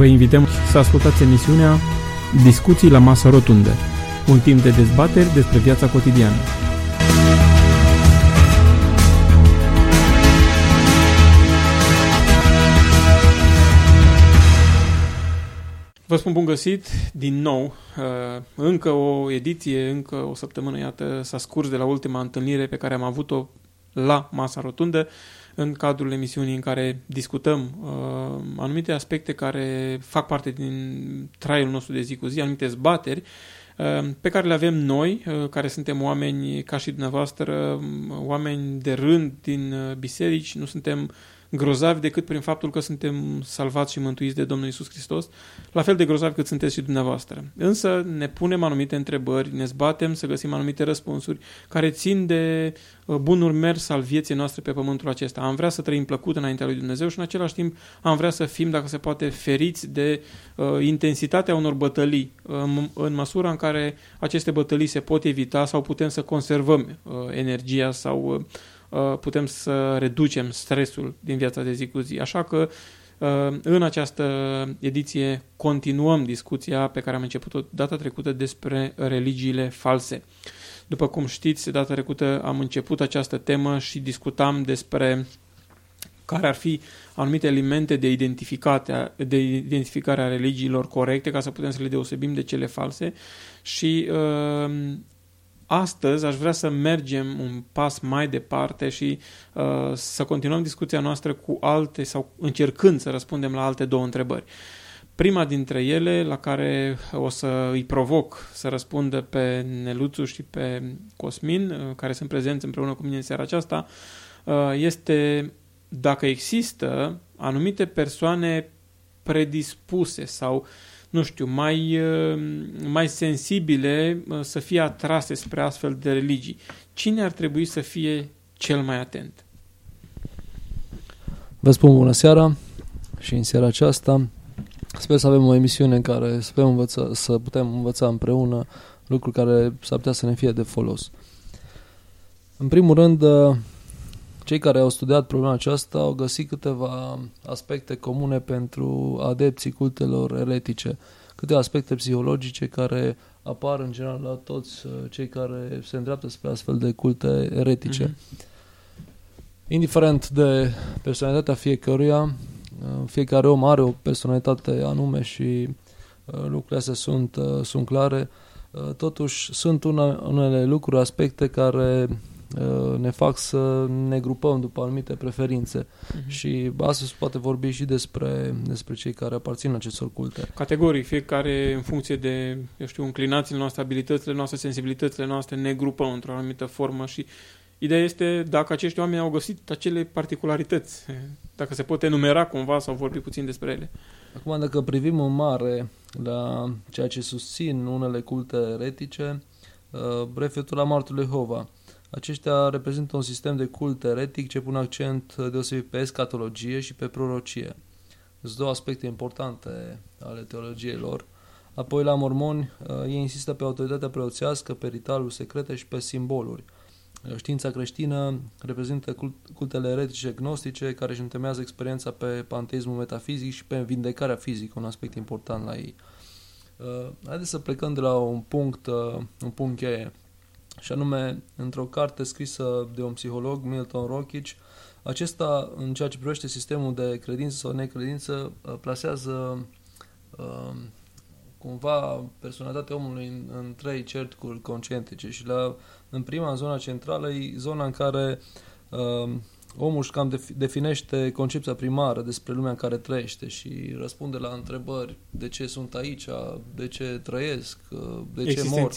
Vă invităm să ascultați emisiunea Discuții la masă rotundă, un timp de dezbateri despre viața cotidiană. Vă spun bun găsit din nou. Uh, încă o ediție, încă o săptămână, iată, s-a scurs de la ultima întâlnire pe care am avut-o la masa rotundă în cadrul emisiunii în care discutăm uh, anumite aspecte care fac parte din traiul nostru de zi cu zi, anumite zbateri uh, pe care le avem noi, uh, care suntem oameni ca și dumneavoastră, oameni de rând din uh, biserici, nu suntem grozavi decât prin faptul că suntem salvați și mântuiți de Domnul Isus Hristos, la fel de grozavi cât sunteți și dumneavoastră. Însă ne punem anumite întrebări, ne zbatem să găsim anumite răspunsuri care țin de uh, bunul mers al vieții noastre pe pământul acesta. Am vrea să trăim plăcut înaintea lui Dumnezeu și în același timp am vrea să fim, dacă se poate, feriți de uh, intensitatea unor bătălii, uh, în măsura în care aceste bătălii se pot evita sau putem să conservăm uh, energia sau uh, Uh, putem să reducem stresul din viața de zi cu zi. Așa că uh, în această ediție continuăm discuția pe care am început-o data trecută despre religiile false. După cum știți, data trecută am început această temă și discutam despre care ar fi anumite elemente de, de identificare a religiilor corecte ca să putem să le deosebim de cele false și uh, Astăzi aș vrea să mergem un pas mai departe și uh, să continuăm discuția noastră cu alte sau încercând să răspundem la alte două întrebări. Prima dintre ele, la care o să îi provoc să răspundă pe Neluțu și pe Cosmin, uh, care sunt prezenți împreună cu mine în seara aceasta, uh, este dacă există anumite persoane predispuse sau uh, nu știu, mai, uh, mai sensibile uh, să fie atrase spre astfel de religii. Cine ar trebui să fie cel mai atent? Vă spun bună seara și în seara aceasta sper să avem o emisiune în care să putem învăța, să putem învăța împreună lucruri care s-ar putea să ne fie de folos. În primul rând, uh, cei care au studiat problema aceasta au găsit câteva aspecte comune pentru adepții cultelor eretice, câteva aspecte psihologice care apar în general la toți uh, cei care se îndreaptă spre astfel de culte eretice. Mm-hmm. Indiferent de personalitatea fiecăruia, uh, fiecare om are o personalitate anume și uh, lucrurile astea sunt, sunt clare, totuși sunt una, unele lucruri, aspecte care Uh, ne fac să ne grupăm după anumite preferințe uh-huh. și astăzi poate vorbi și despre, despre cei care aparțin acestor culte. Categoric, fiecare în funcție de, eu știu, înclinațiile noastre, abilitățile noastre, sensibilitățile noastre, ne grupăm într-o anumită formă și ideea este dacă acești oameni au găsit acele particularități, dacă se poate numera cumva sau vorbi puțin despre ele. Acum, dacă privim în mare la ceea ce susțin unele culte eretice, uh, referitor la Martul Jehova, aceștia reprezintă un sistem de cult eretic ce pune accent deosebit pe escatologie și pe prorocie. Sunt două aspecte importante ale teologiei lor. Apoi, la mormoni, uh, ei insistă pe autoritatea preoțească, pe ritualul secrete și pe simboluri. Uh, știința creștină reprezintă cultele eretice gnostice care își întemeiază experiența pe panteismul metafizic și pe vindecarea fizică, un aspect important la ei. Uh, haideți să plecăm de la un punct, un punct cheie și anume într-o carte scrisă de un psiholog, Milton Rokic, acesta, în ceea ce privește sistemul de credință sau necredință, uh, plasează uh, cumva personalitatea omului în, în trei cercuri concentrice. Și la, în prima, în zona centrală, e zona în care uh, omul își cam definește concepția primară despre lumea în care trăiește și răspunde la întrebări de ce sunt aici, de ce trăiesc, de ce mor.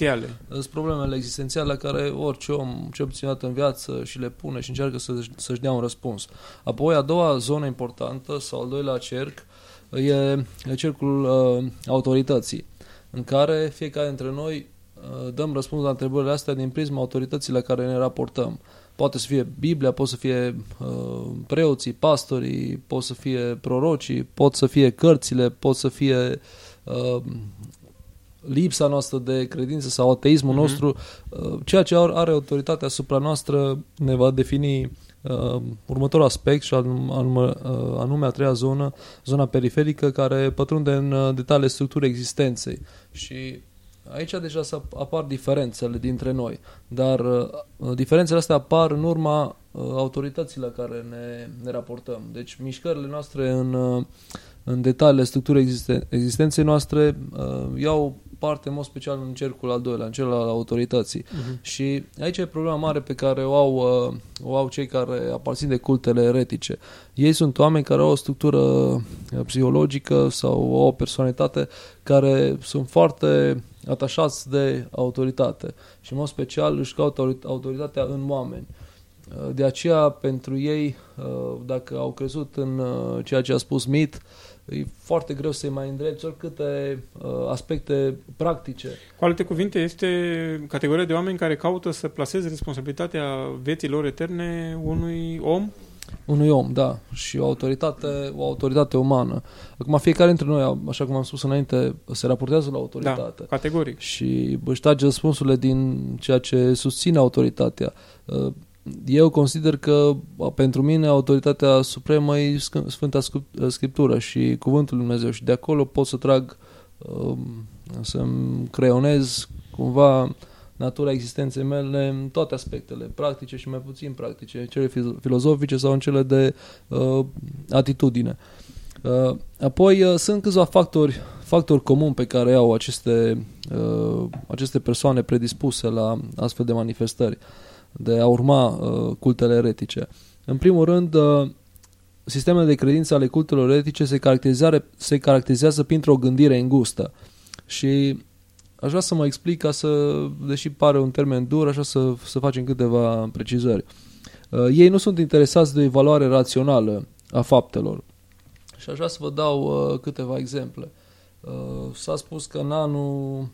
Sunt problemele existențiale care orice om, ce puțin în viață, și le pune și încearcă să, să-și dea un răspuns. Apoi, a doua zonă importantă, sau al doilea cerc, e cercul uh, autorității, în care fiecare dintre noi uh, dăm răspuns la întrebările astea din prisma autorității la care ne raportăm. Poate să fie Biblia, pot să fie uh, preoții, pastorii, pot să fie prorocii, pot să fie cărțile, pot să fie uh, lipsa noastră de credință sau ateismul uh-huh. nostru. Uh, ceea ce are autoritatea asupra noastră ne va defini uh, următorul aspect și anume, uh, anume a treia zonă, zona periferică care pătrunde în uh, detalii structurii existenței și aici deja apar diferențele dintre noi, dar uh, diferențele astea apar în urma uh, autorității la care ne, ne raportăm. Deci mișcările noastre în, uh, în detaliile structurii existen- existenței noastre uh, iau parte în mod special în cercul al doilea, în cel al autorității. Uh-huh. Și aici e problema mare pe care o au, uh, o au cei care aparțin de cultele eretice. Ei sunt oameni care au o structură uh, psihologică sau o personalitate care sunt foarte atașați de autoritate și în mod special își caută autoritatea în oameni. Uh, de aceea, pentru ei, dacă au crezut în ceea ce a spus Mit, e foarte greu să-i mai îndrepți oricâte uh, aspecte practice. Cu alte cuvinte, este categoria de oameni care caută să placeze responsabilitatea vieții lor eterne unui om unui om, da, și o autoritate, o autoritate umană. Acum fiecare dintre noi, așa cum am spus înainte, se raportează la autoritate. Da, categoric. Și își trage răspunsurile din ceea ce susține autoritatea. Uh, eu consider că pentru mine autoritatea supremă e Sfânta Scriptură și Cuvântul Lui Dumnezeu și de acolo pot să trag, um, să-mi creionez cumva natura existenței mele în toate aspectele, practice și mai puțin practice, cele filozofice sau în cele de uh, atitudine. Uh, apoi uh, sunt câțiva factori, factori comuni pe care au aceste, uh, aceste persoane predispuse la astfel de manifestări. Uh, de a urma uh, cultele eretice. În primul rând, uh, sistemele de credință ale cultelor eretice se caracterizează, se caracterizează printr-o gândire îngustă. Și aș vrea să mă explic ca să, deși pare un termen dur, așa să, să facem câteva precizări. Uh, ei nu sunt interesați de o evaluare rațională a faptelor. Și aș vrea să vă dau uh, câteva exemple. Uh, s-a spus că în anul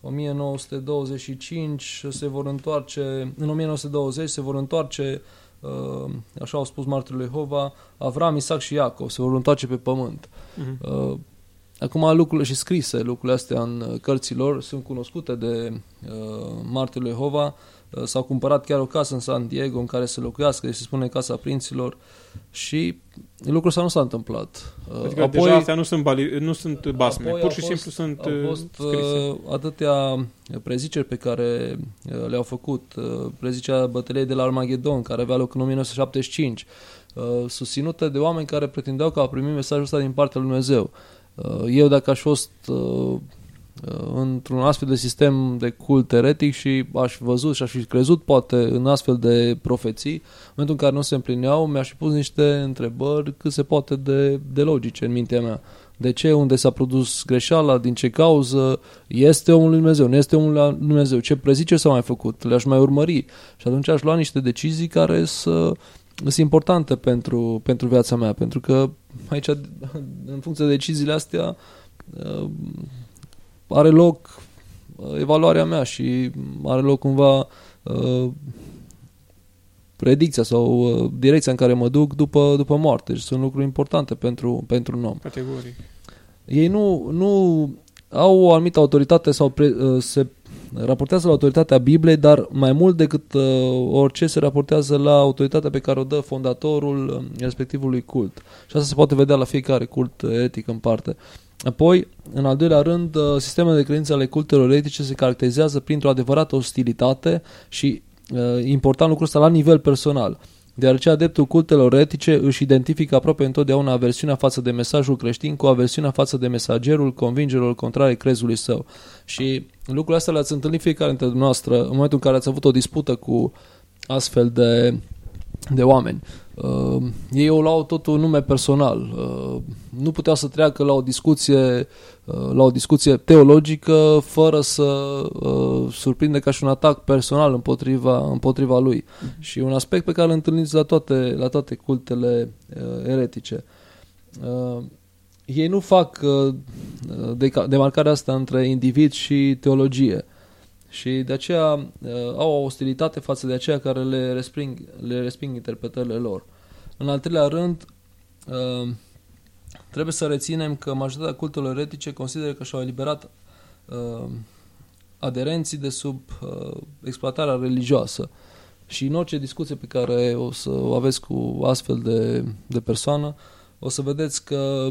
1925 se vor întoarce, în 1920 se vor întoarce, uh, așa au spus martirul Jehova, Avram, Isaac și Iacov, se vor întoarce pe pământ. Uh-huh. Acum lucrurile și scrise, lucrurile astea în cărților sunt cunoscute de uh, martirul Jehova, Uh, s-au cumpărat chiar o casă în San Diego în care să locuiască, se spune Casa Prinților și lucrul ăsta nu s-a întâmplat. Uh, adică apoi, deja astea nu sunt, bali, nu sunt basme, pur și fost, simplu sunt au uh, fost, scrise. atâtea preziceri pe care le-au făcut, prezicerea bătăliei de la Armageddon, care avea loc în 1975, susținută de oameni care pretindeau că au primit mesajul ăsta din partea lui Dumnezeu. Eu, dacă aș fost Uh, într-un astfel de sistem de cult eretic și aș fi văzut și aș fi crezut poate în astfel de profeții, în momentul în care nu se împlineau, mi-aș fi pus niște întrebări cât se poate de, de logice în mintea mea. De ce? Unde s-a produs greșeala? Din ce cauză? Este omul lui Dumnezeu? Nu este omul lui Dumnezeu? Ce prezice s-au mai făcut? Le-aș mai urmări? Și atunci aș lua niște decizii care să sunt importante pentru, pentru viața mea, pentru că aici, în funcție de deciziile astea, uh, are loc uh, evaluarea mea și are loc cumva uh, predicția sau uh, direcția în care mă duc după, după moarte. Deci sunt lucruri importante pentru, pentru un om. Categoric. Ei nu, nu au o anumită autoritate sau pre, uh, se raportează la autoritatea Bibliei, dar mai mult decât uh, orice se raportează la autoritatea pe care o dă fondatorul uh, respectivului cult. Și asta se poate vedea la fiecare cult etic în parte. Apoi, în al doilea rând, uh, sistemele de credințe ale cultelor etice se caracterizează printr-o adevărată ostilitate și uh, important lucrul ăsta la nivel personal. Deoarece adeptul cultelor etice își identifică aproape întotdeauna aversiunea față de mesajul creștin cu aversiunea față de mesagerul convingerilor contrare crezului său. Și lucrurile astea le-ați întâlnit fiecare dintre noastră în momentul în care ați avut o dispută cu astfel de, de oameni. Uh, ei o luau tot un nume personal. Uh, nu putea să treacă la o discuție uh, la o discuție teologică fără să uh, surprinde ca și un atac personal împotriva, împotriva lui. Mm-hmm. Și un aspect pe care îl întâlniți la toate, la toate cultele uh, eretice. Uh, ei nu fac uh, demarcarea asta între individ și teologie. Și de aceea uh, au o ostilitate față de aceia care le resping, le resping interpretările lor. În al treilea rând, uh, trebuie să reținem că majoritatea cultelor eretice consideră că și-au eliberat uh, aderenții de sub uh, exploatarea religioasă. Și în orice discuție pe care o să o aveți cu astfel de, de persoană, o să vedeți că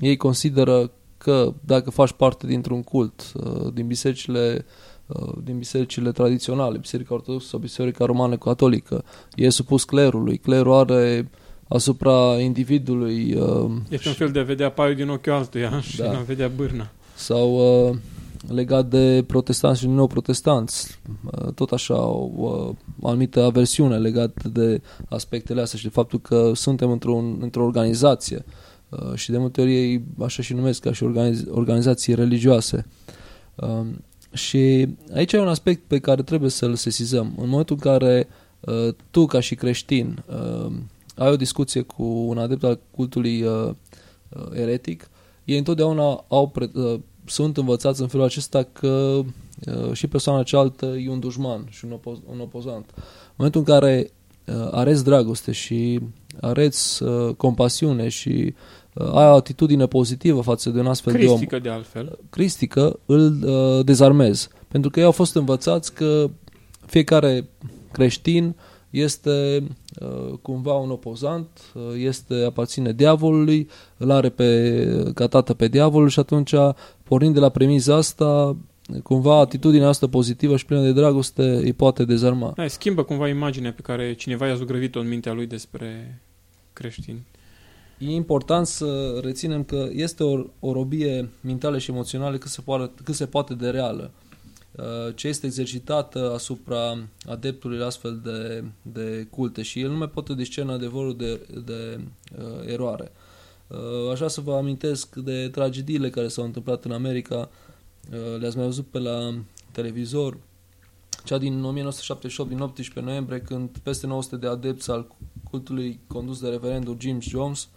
ei consideră că dacă faci parte dintr-un cult, uh, din bisericile uh, din bisericile tradiționale, Biserica Ortodoxă sau Biserica Romană Catolică, e supus clerului, clerul are asupra individului... Uh, este un fel de a vedea paiul din ochiul altuia și da. a vedea bârna. Sau legat de protestanți și neoprotestanți, tot așa o, o anumită aversiune legată de aspectele astea și de faptul că suntem într-un, într-o organizație Uh, și de multe ori ei așa și numesc ca și organiz- organizații religioase. Uh, și aici e un aspect pe care trebuie să-l sesizăm. În momentul în care uh, tu, ca și creștin, uh, ai o discuție cu un adept al cultului uh, uh, eretic, ei întotdeauna au pre- uh, sunt învățați în felul acesta că uh, și persoana cealaltă e un dușman și un, opo- un opozant. În momentul în care uh, areți dragoste și areți uh, compasiune și uh, ai o atitudine pozitivă față de un astfel Cristică, de om. de altfel. Cristică, îl uh, dezarmezi. Pentru că ei au fost învățați că fiecare creștin este uh, cumva un opozant, uh, este aparține diavolului, îl are pe, ca tată pe diavolul și atunci, pornind de la premiza asta, cumva atitudinea asta pozitivă și plină de dragoste îi poate dezarma. Da, schimbă cumva imaginea pe care cineva i-a zugrăvit-o în mintea lui despre creștini. E important să reținem că este o, o robie mentală și emoțională cât se, poate, cât se poate de reală. Uh, ce este exercitată asupra adeptului astfel de, de culte și el nu mai poate discerne adevărul de, de uh, eroare. Uh, aș vrea să vă amintesc de tragediile care s-au întâmplat în America, uh, le-ați mai văzut pe la televizor, cea din 1978, din 18 noiembrie, când peste 900 de adepți al cultului condus de reverendul James Jones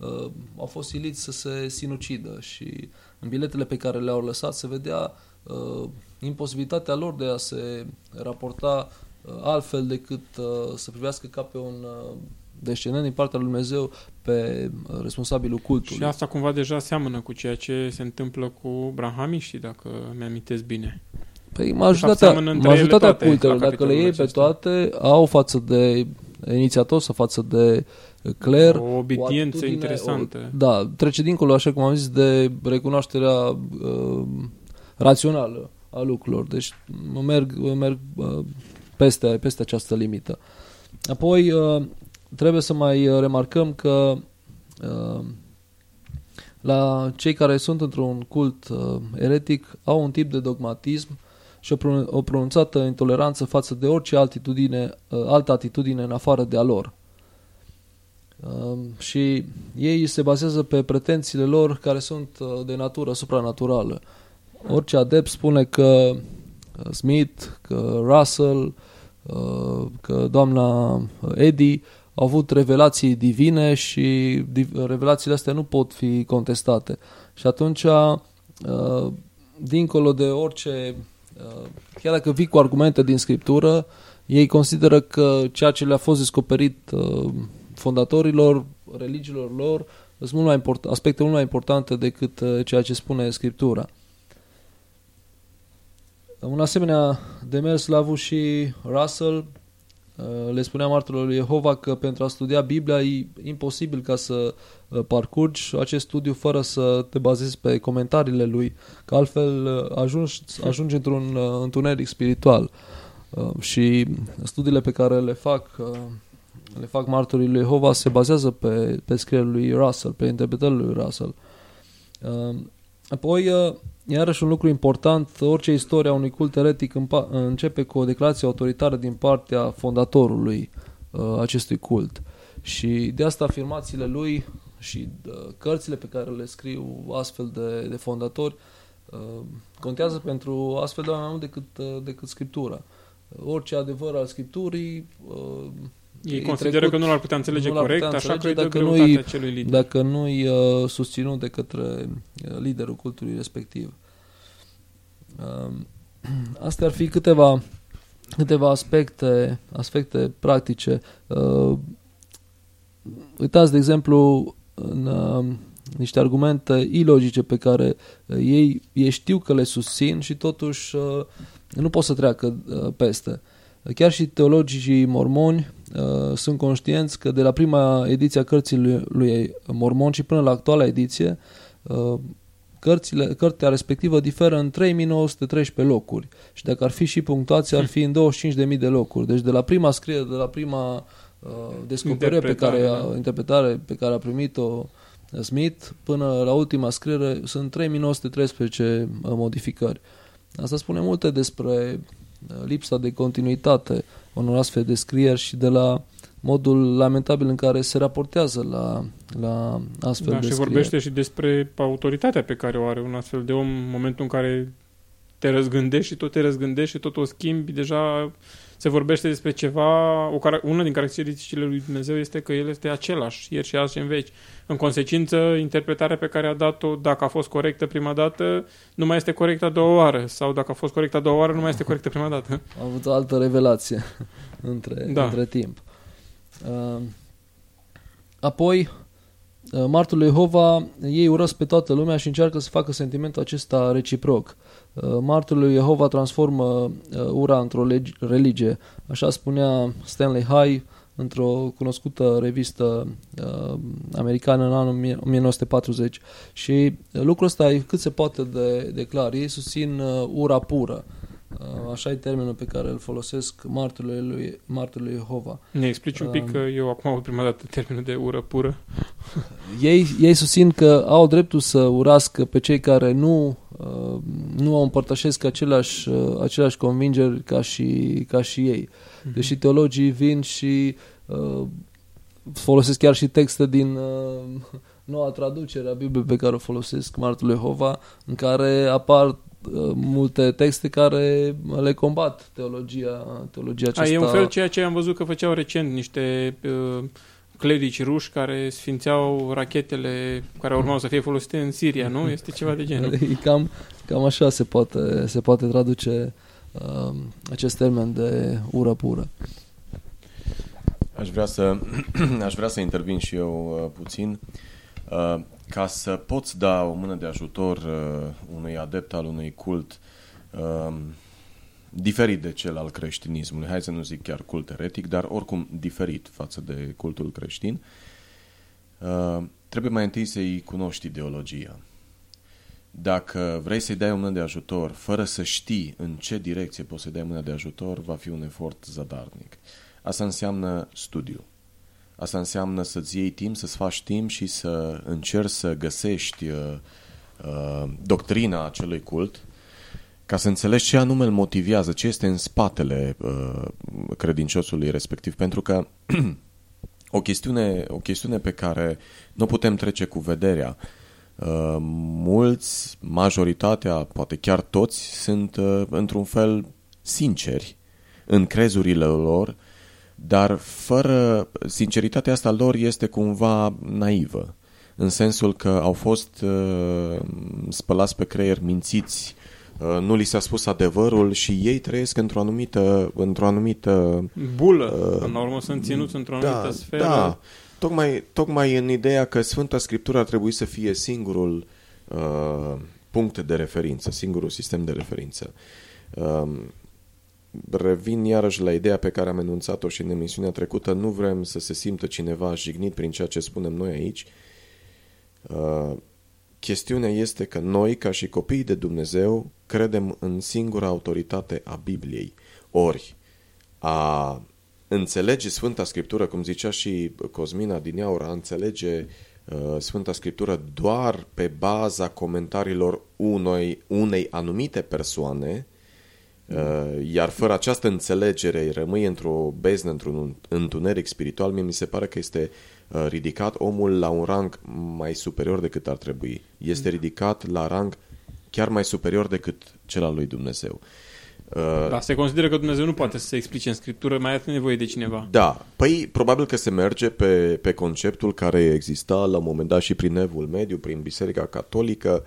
uh, au fost siliți să se sinucidă și în biletele pe care le-au lăsat se vedea uh, imposibilitatea lor de a se raporta uh, altfel decât uh, să privească ca pe un uh, descendent din partea lui Dumnezeu pe uh, responsabilul cultului. Și asta cumva deja seamănă cu ceea ce se întâmplă cu brahamiștii, dacă mi-amintesc bine. Păi majoritatea, majoritatea cultelor, dacă le iei pe toate, au față de inițiator sau față de cler. O obediență o interesantă. O, da, trece dincolo, așa cum am zis, de recunoașterea uh, rațională a lucrurilor. Deci merg, merg uh, peste, peste această limită. Apoi uh, trebuie să mai remarcăm că uh, la cei care sunt într-un cult uh, eretic au un tip de dogmatism uh, și o pronunțată intoleranță față de orice altitudine, uh, altă atitudine în afară de a lor. Um, și ei se bazează pe pretențiile lor care sunt uh, de natură supranaturală. Orice adept spune că uh, Smith, că Russell, că doamna Eddie au avut revelații divine și revelațiile astea nu pot fi contestate. Și atunci, dincolo de orice Uh, chiar dacă vii cu argumente din scriptură, ei consideră că ceea ce le-a fost descoperit uh, fondatorilor religiilor lor sunt mult mai import, aspecte mult mai importante decât uh, ceea ce spune scriptura. Un asemenea demers l-a avut și Russell, le spunea martorilor lui Jehova că pentru a studia Biblia e imposibil ca să Uh, parcurgi acest studiu fără să te bazezi pe comentariile lui, că altfel uh, ajungi, ajungi într-un uh, întuneric spiritual. Și studiile pe care le fac le fac martorii lui Jehova se bazează pe, pe scrierile lui Russell, pe interpretările lui Russell. Apoi, iarăși un lucru important, orice istoria unui cult eretic începe cu o declarație autoritară din partea fondatorului acestui cult. Și de asta afirmațiile lui și uh, cărțile pe care le scriu astfel de, de fondatori uh, contează pentru astfel de oameni mai mult decât, uh, decât scriptura. Orice adevăr al scripturii uh, ei consideră trecut, că nu l-ar putea înțelege nu corect, putea înțelege așa că dacă nu acelui lider. Dacă nu-i uh, susținut de către uh, liderul cultului respectiv. Uh, astea ar fi câteva, câteva aspecte, aspecte practice. Uh, uitați, de exemplu, în uh, niște argumente ilogice pe care uh, ei, ei știu că le susțin și totuși uh, nu pot să treacă uh, peste. Chiar și teologii mormoni uh, sunt conștienți că de la prima ediție a cărții lui, lui Mormon și până la actuala ediție, uh, cărțile, cartea respectivă diferă în 3913 locuri și dacă ar fi și punctuația ar fi în 25.000 de locuri. Deci de la prima scriere, de la prima uh, descoperire pe care, a, da. interpretare pe care a primit-o Smith până la ultima scriere sunt 3913 uh, modificări. Asta spune multe despre uh, lipsa de continuitate unor astfel de scrieri și de la modul lamentabil în care se raportează la, la astfel da, de și scrieri. vorbește și despre autoritatea pe care o are un astfel de om în momentul în care te răzgândești și tot te răzgândești și tot o schimbi, deja se vorbește despre ceva, o, una din caracteristicile lui Dumnezeu este că El este același, ieri și azi și în veci. În consecință, interpretarea pe care a dat-o, dacă a fost corectă prima dată, nu mai este corectă a doua oară, sau dacă a fost corectă a doua oară, nu mai este corectă prima dată. A avut o altă revelație între, da. între timp. Uh, apoi, uh, Martul lui Jehova, ei urăsc pe toată lumea și încearcă să facă sentimentul acesta reciproc. Uh, Martul lui Jehova transformă ura într-o religie. Așa spunea Stanley High într-o cunoscută revistă uh, americană în anul 1940 și lucrul ăsta e cât se poate de, de clar. Ei susțin uh, ura pură. Uh, Uh, așa e termenul pe care îl folosesc marturile lui, marturile lui Jehova. Ne explici un pic uh, că eu acum aud prima dată termenul de ură pură. Ei, ei susțin că au dreptul să urască pe cei care nu, uh, nu au împărtășesc aceleași, uh, aceleași convingeri ca și, ca și ei. Mm-hmm. Deși teologii vin și uh, folosesc chiar și texte din uh, noua traducere a Bibliei pe care o folosesc martul Jehova, în care apar Uh, multe texte care le combat teologia, teologia aceasta. A, e un fel ceea ce am văzut că făceau recent niște uh, clerici ruși care sfințeau rachetele care urmau să fie folosite în Siria, nu? Este ceva de genul. E cam, cam așa se poate, se poate traduce uh, acest termen de ură pură. Aș vrea să, aș vrea să intervin și eu uh, puțin. Uh, ca să poți da o mână de ajutor uh, unui adept al unui cult uh, diferit de cel al creștinismului, hai să nu zic chiar cult eretic, dar oricum diferit față de cultul creștin, uh, trebuie mai întâi să-i cunoști ideologia. Dacă vrei să-i dai o mână de ajutor fără să știi în ce direcție poți să-i dai mână de ajutor, va fi un efort zadarnic. Asta înseamnă studiu. Asta înseamnă să-ți iei timp, să-ți faci timp și să încerci să găsești uh, uh, doctrina acelui cult ca să înțelegi ce anume îl motivează, ce este în spatele uh, credinciosului respectiv. Pentru că o chestiune, o chestiune pe care nu putem trece cu vederea, uh, mulți, majoritatea, poate chiar toți, sunt uh, într-un fel sinceri în crezurile lor dar fără sinceritatea asta lor este cumva naivă, în sensul că au fost uh, spălați pe creier, mințiți, uh, nu li s-a spus adevărul și ei trăiesc într-o anumită... Într-o anumită Bulă, uh, până la urmă sunt ținuți într-o da, anumită sferă. Da, tocmai, tocmai în ideea că Sfânta Scriptură ar trebui să fie singurul uh, punct de referință, singurul sistem de referință. Uh, revin iarăși la ideea pe care am enunțat-o și în emisiunea trecută, nu vrem să se simtă cineva jignit prin ceea ce spunem noi aici. Uh, chestiunea este că noi, ca și copiii de Dumnezeu, credem în singura autoritate a Bibliei. Ori, a înțelege Sfânta Scriptură, cum zicea și Cosmina din Iaur, a înțelege uh, Sfânta Scriptură doar pe baza comentariilor unei, unei anumite persoane, Uh, iar fără această înțelegere rămâi într-o beznă, într-un întuneric spiritual, mie mi se pare că este uh, ridicat omul la un rang mai superior decât ar trebui. Este mm. ridicat la rang chiar mai superior decât cel al lui Dumnezeu. Uh, da, se consideră că Dumnezeu nu poate să se explice în Scriptură, mai are nevoie de cineva. Da, păi probabil că se merge pe, pe conceptul care exista la un moment dat și prin Evul Mediu, prin Biserica Catolică,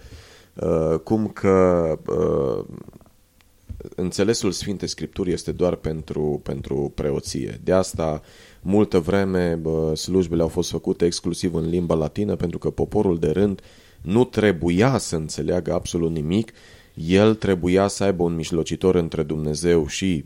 uh, cum că uh, înțelesul Sfinte Scripturii este doar pentru, pentru preoție. De asta, multă vreme, bă, slujbele au fost făcute exclusiv în limba latină, pentru că poporul de rând nu trebuia să înțeleagă absolut nimic, el trebuia să aibă un mijlocitor între Dumnezeu și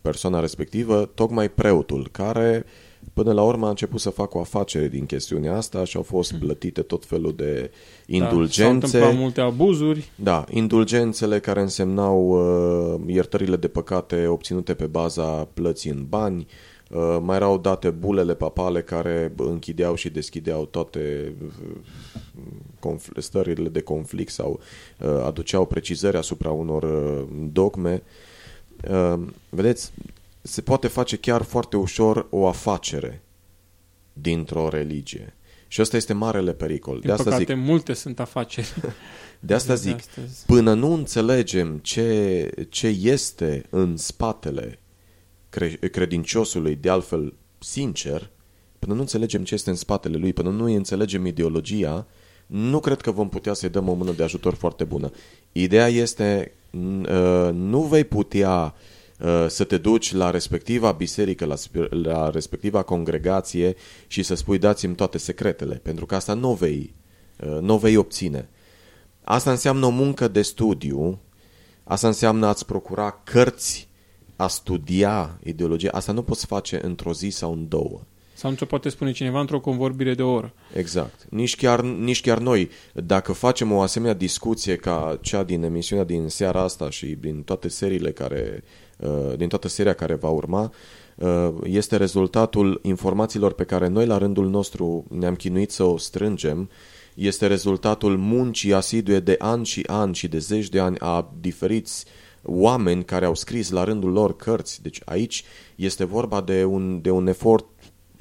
persoana respectivă, tocmai preotul, care până la urmă a început să facă o afacere din chestiunea asta și au fost plătite tot felul de indulgențe. Da, s-au multe abuzuri. Da, indulgențele care însemnau uh, iertările de păcate obținute pe baza plății în bani, uh, mai erau date bulele papale care închideau și deschideau toate uh, stările de conflict sau uh, aduceau precizări asupra unor uh, dogme. Uh, vedeți, se poate face chiar foarte ușor o afacere dintr-o religie. Și ăsta este marele pericol. Din de asta păcate, zic, multe sunt afaceri. de asta de zic, astăzi. până nu înțelegem ce, ce este în spatele cre- credinciosului, de altfel sincer, până nu înțelegem ce este în spatele lui, până nu îi înțelegem ideologia, nu cred că vom putea să-i dăm o mână de ajutor foarte bună. Ideea este, n- uh, nu vei putea uh, să te duci la respectiva biserică, la, sp- la respectiva congregație și să spui dați-mi toate secretele, pentru că asta nu vei, uh, nu vei obține. Asta înseamnă o muncă de studiu, asta înseamnă a-ți procura cărți, a studia ideologia. Asta nu poți face într-o zi sau în două. Sau nu ți poate spune cineva într-o convorbire de o oră. Exact. Nici chiar, nici chiar noi, dacă facem o asemenea discuție ca cea din emisiunea din seara asta și din toate seriile care, uh, din toată seria care va urma, uh, este rezultatul informațiilor pe care noi la rândul nostru ne-am chinuit să o strângem, este rezultatul muncii asidue de ani și ani și de zeci de ani a diferiți oameni care au scris la rândul lor cărți. Deci aici este vorba de un, de un efort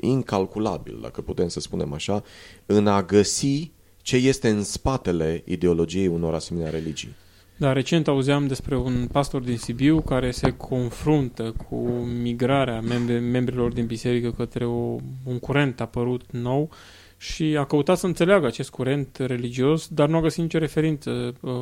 incalculabil, dacă putem să spunem așa, în a găsi ce este în spatele ideologiei unor asemenea religii. Da, recent auzeam despre un pastor din Sibiu care se confruntă cu migrarea membri, membrilor din biserică către o, un curent apărut nou și a căutat să înțeleagă acest curent religios, dar nu a găsit nicio referință uh,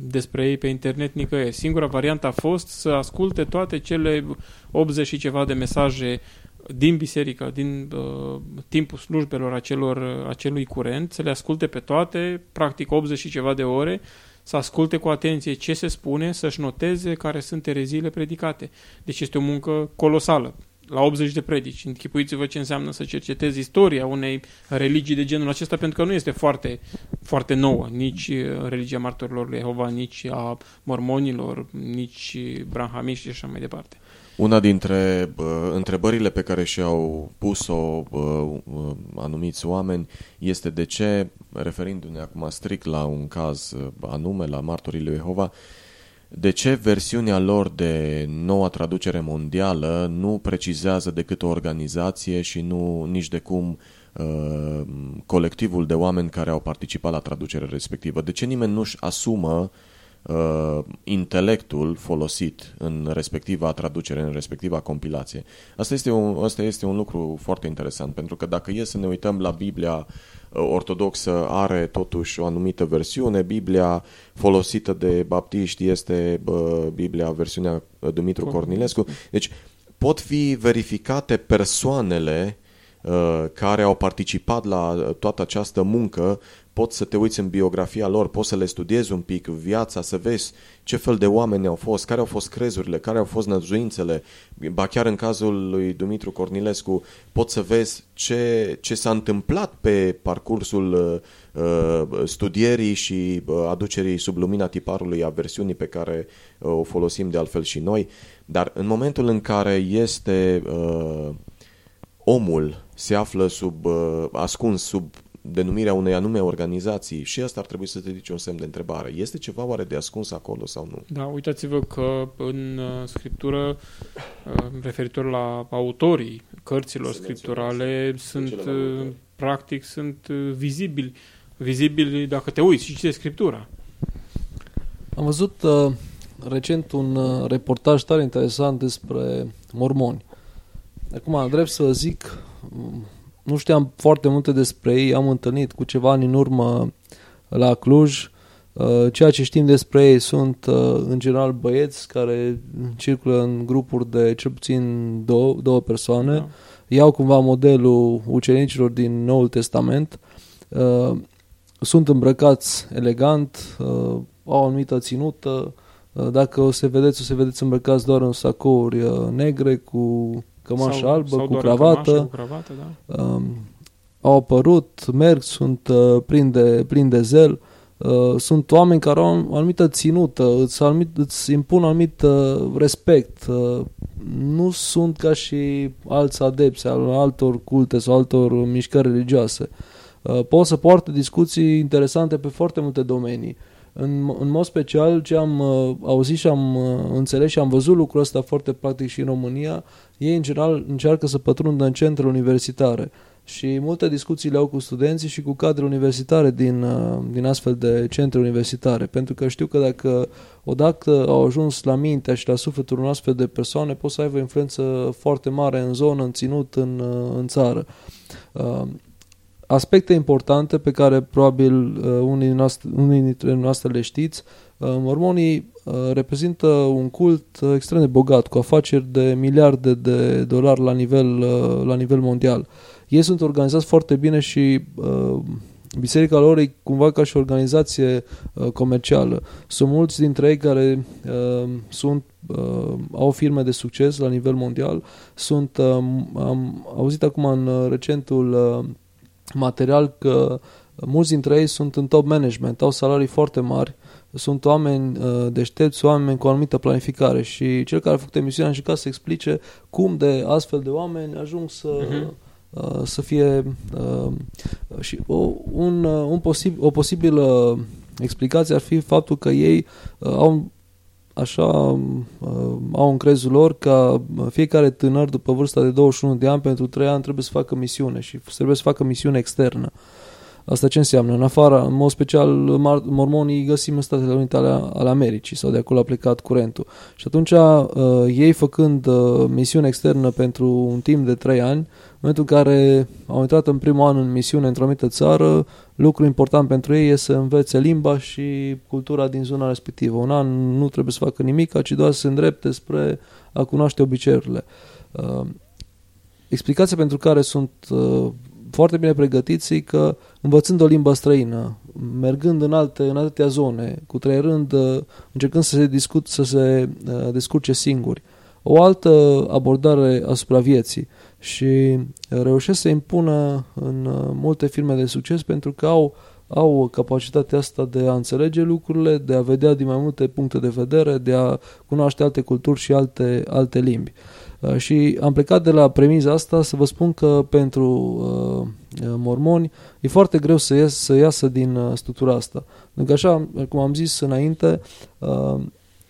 despre ei pe internet nicăieri. Singura variantă a fost să asculte toate cele 80 și ceva de mesaje din biserică, din uh, timpul slujbelor acelor, acelui curent, să le asculte pe toate, practic 80 și ceva de ore, să asculte cu atenție ce se spune, să-și noteze care sunt ereziile predicate. Deci este o muncă colosală. La 80 de predici. Închipuiți-vă ce înseamnă să cercetezi istoria unei religii de genul acesta, pentru că nu este foarte, foarte nouă. Nici uh, religia martorilor lui Jehova, nici a mormonilor, nici brahamiști și așa mai departe. Una dintre uh, întrebările pe care și-au pus-o uh, uh, anumiți oameni este de ce, referindu-ne acum strict la un caz uh, anume, la martorii lui Jehova, de ce versiunea lor de noua traducere mondială nu precizează decât o organizație și nu nici de cum uh, colectivul de oameni care au participat la traducerea respectivă? De ce nimeni nu-și asumă uh, intelectul folosit în respectiva traducere, în respectiva compilație. Asta este, un, asta este un lucru foarte interesant, pentru că dacă e să ne uităm la Biblia uh, ortodoxă, are totuși o anumită versiune, Biblia folosită de baptiști este uh, Biblia, versiunea Dumitru Cornilescu. Deci pot fi verificate persoanele uh, care au participat la toată această muncă poți să te uiți în biografia lor, poți să le studiezi un pic viața, să vezi ce fel de oameni au fost, care au fost crezurile, care au fost năzuințele. Ba chiar în cazul lui Dumitru Cornilescu poți să vezi ce, ce s-a întâmplat pe parcursul uh, studierii și uh, aducerii sub lumina tiparului a versiunii pe care uh, o folosim de altfel și noi. Dar în momentul în care este uh, omul se află sub, uh, ascuns sub denumirea unei anume organizații și asta ar trebui să te ridici un semn de întrebare. Este ceva oare de ascuns acolo sau nu? Da, uitați-vă că în uh, scriptură, uh, referitor la autorii cărților scripturale, sunt, uh, practic, sunt uh, vizibili. Vizibili dacă te uiți și citești scriptura. Am văzut uh, recent un uh, reportaj tare interesant despre mormoni. Acum, drept să zic, um, nu știam foarte multe despre ei, am întâlnit cu ceva ani în urmă la Cluj. Uh, ceea ce știm despre ei sunt uh, în general băieți care circulă în grupuri de cel puțin două, două persoane. Da. Iau cumva modelul ucenicilor din Noul Testament. Uh, Sunt îmbrăcați elegant, au o anumită ținută, Uh, dacă o să vedeți, o să vedeți îmbrăcați doar în sacouri uh, negre cu cămașă sau, albă, sau cu doar cravată. Cămașă, cu cravată da. Um, au apărut, merg, sunt uh, plini de, plin de zel. Uh, sunt oameni care au o anumită ținută, îți, anumit, îți impun anumit uh, respect. Uh, nu sunt ca și alți adepți al altor culte sau altor mișcări religioase. Uh, pot să poartă discuții interesante pe foarte multe domenii. În, în mod special, ce am uh, auzit și am uh, înțeles și am văzut lucrul ăsta foarte practic și în România, ei în general încearcă să pătrundă în centre universitare și multe discuții le au cu studenții și cu cadre universitare din, uh, din astfel de centre universitare, pentru că știu că dacă odată au ajuns la mintea și la sufletul unor astfel de persoane, pot să aibă o influență foarte mare în zonă, în ținut, în, uh, în țară. Uh, aspecte importante pe care probabil unii, noastre, unii dintre noastre le știți, mormonii reprezintă un cult extrem de bogat, cu afaceri de miliarde de dolari la nivel, la nivel mondial. Ei sunt organizați foarte bine și uh, biserica lor e cumva ca și organizație uh, comercială. Sunt mulți dintre ei care uh, sunt uh, au firme de succes la nivel mondial. Sunt uh, am auzit acum în uh, recentul uh, material că mulți dintre ei sunt în top management, au salarii foarte mari, sunt oameni uh, deștepți, oameni cu o anumită planificare și cel care a făcut emisiunea a încercat să explice cum de astfel de oameni ajung să uh-huh Uh, să fie uh, și o, un, uh, un posib, o posibilă explicație ar fi faptul că ei au așa au în crezul lor că fiecare tânăr după vârsta de 21 de ani pentru 3 ani trebuie să facă misiune și trebuie să facă misiune externă. Asta ce înseamnă? În afară, în mod special, mormonii găsim în Statele Unite ale, ale Americii sau de acolo a plecat curentul. Și atunci uh, ei făcând uh, misiune externă pentru un timp de 3 ani, în momentul în care au intrat în primul an în misiune într-o anumită țară, lucru important pentru ei este să învețe limba și cultura din zona respectivă. Un an nu trebuie să facă nimic, ci doar să se îndrepte spre a cunoaște obiceiurile. Uh, explicația pentru care sunt uh, foarte bine pregătiți că învățând o limbă străină, mergând în alte în atâtea zone, cu trăierând, uh, încercând să se discut, să se uh, descurce singuri, o altă abordare asupra vieții și reușesc să impună în uh, multe firme de succes pentru că au au capacitatea asta de a înțelege lucrurile, de a vedea din mai multe puncte de vedere, de a cunoaște alte culturi și alte, alte limbi. Uh, și am plecat de la premiza asta să vă spun că pentru uh, mormoni e foarte greu să, ies, să iasă din uh, structura asta. Pentru că așa, cum am zis înainte, uh,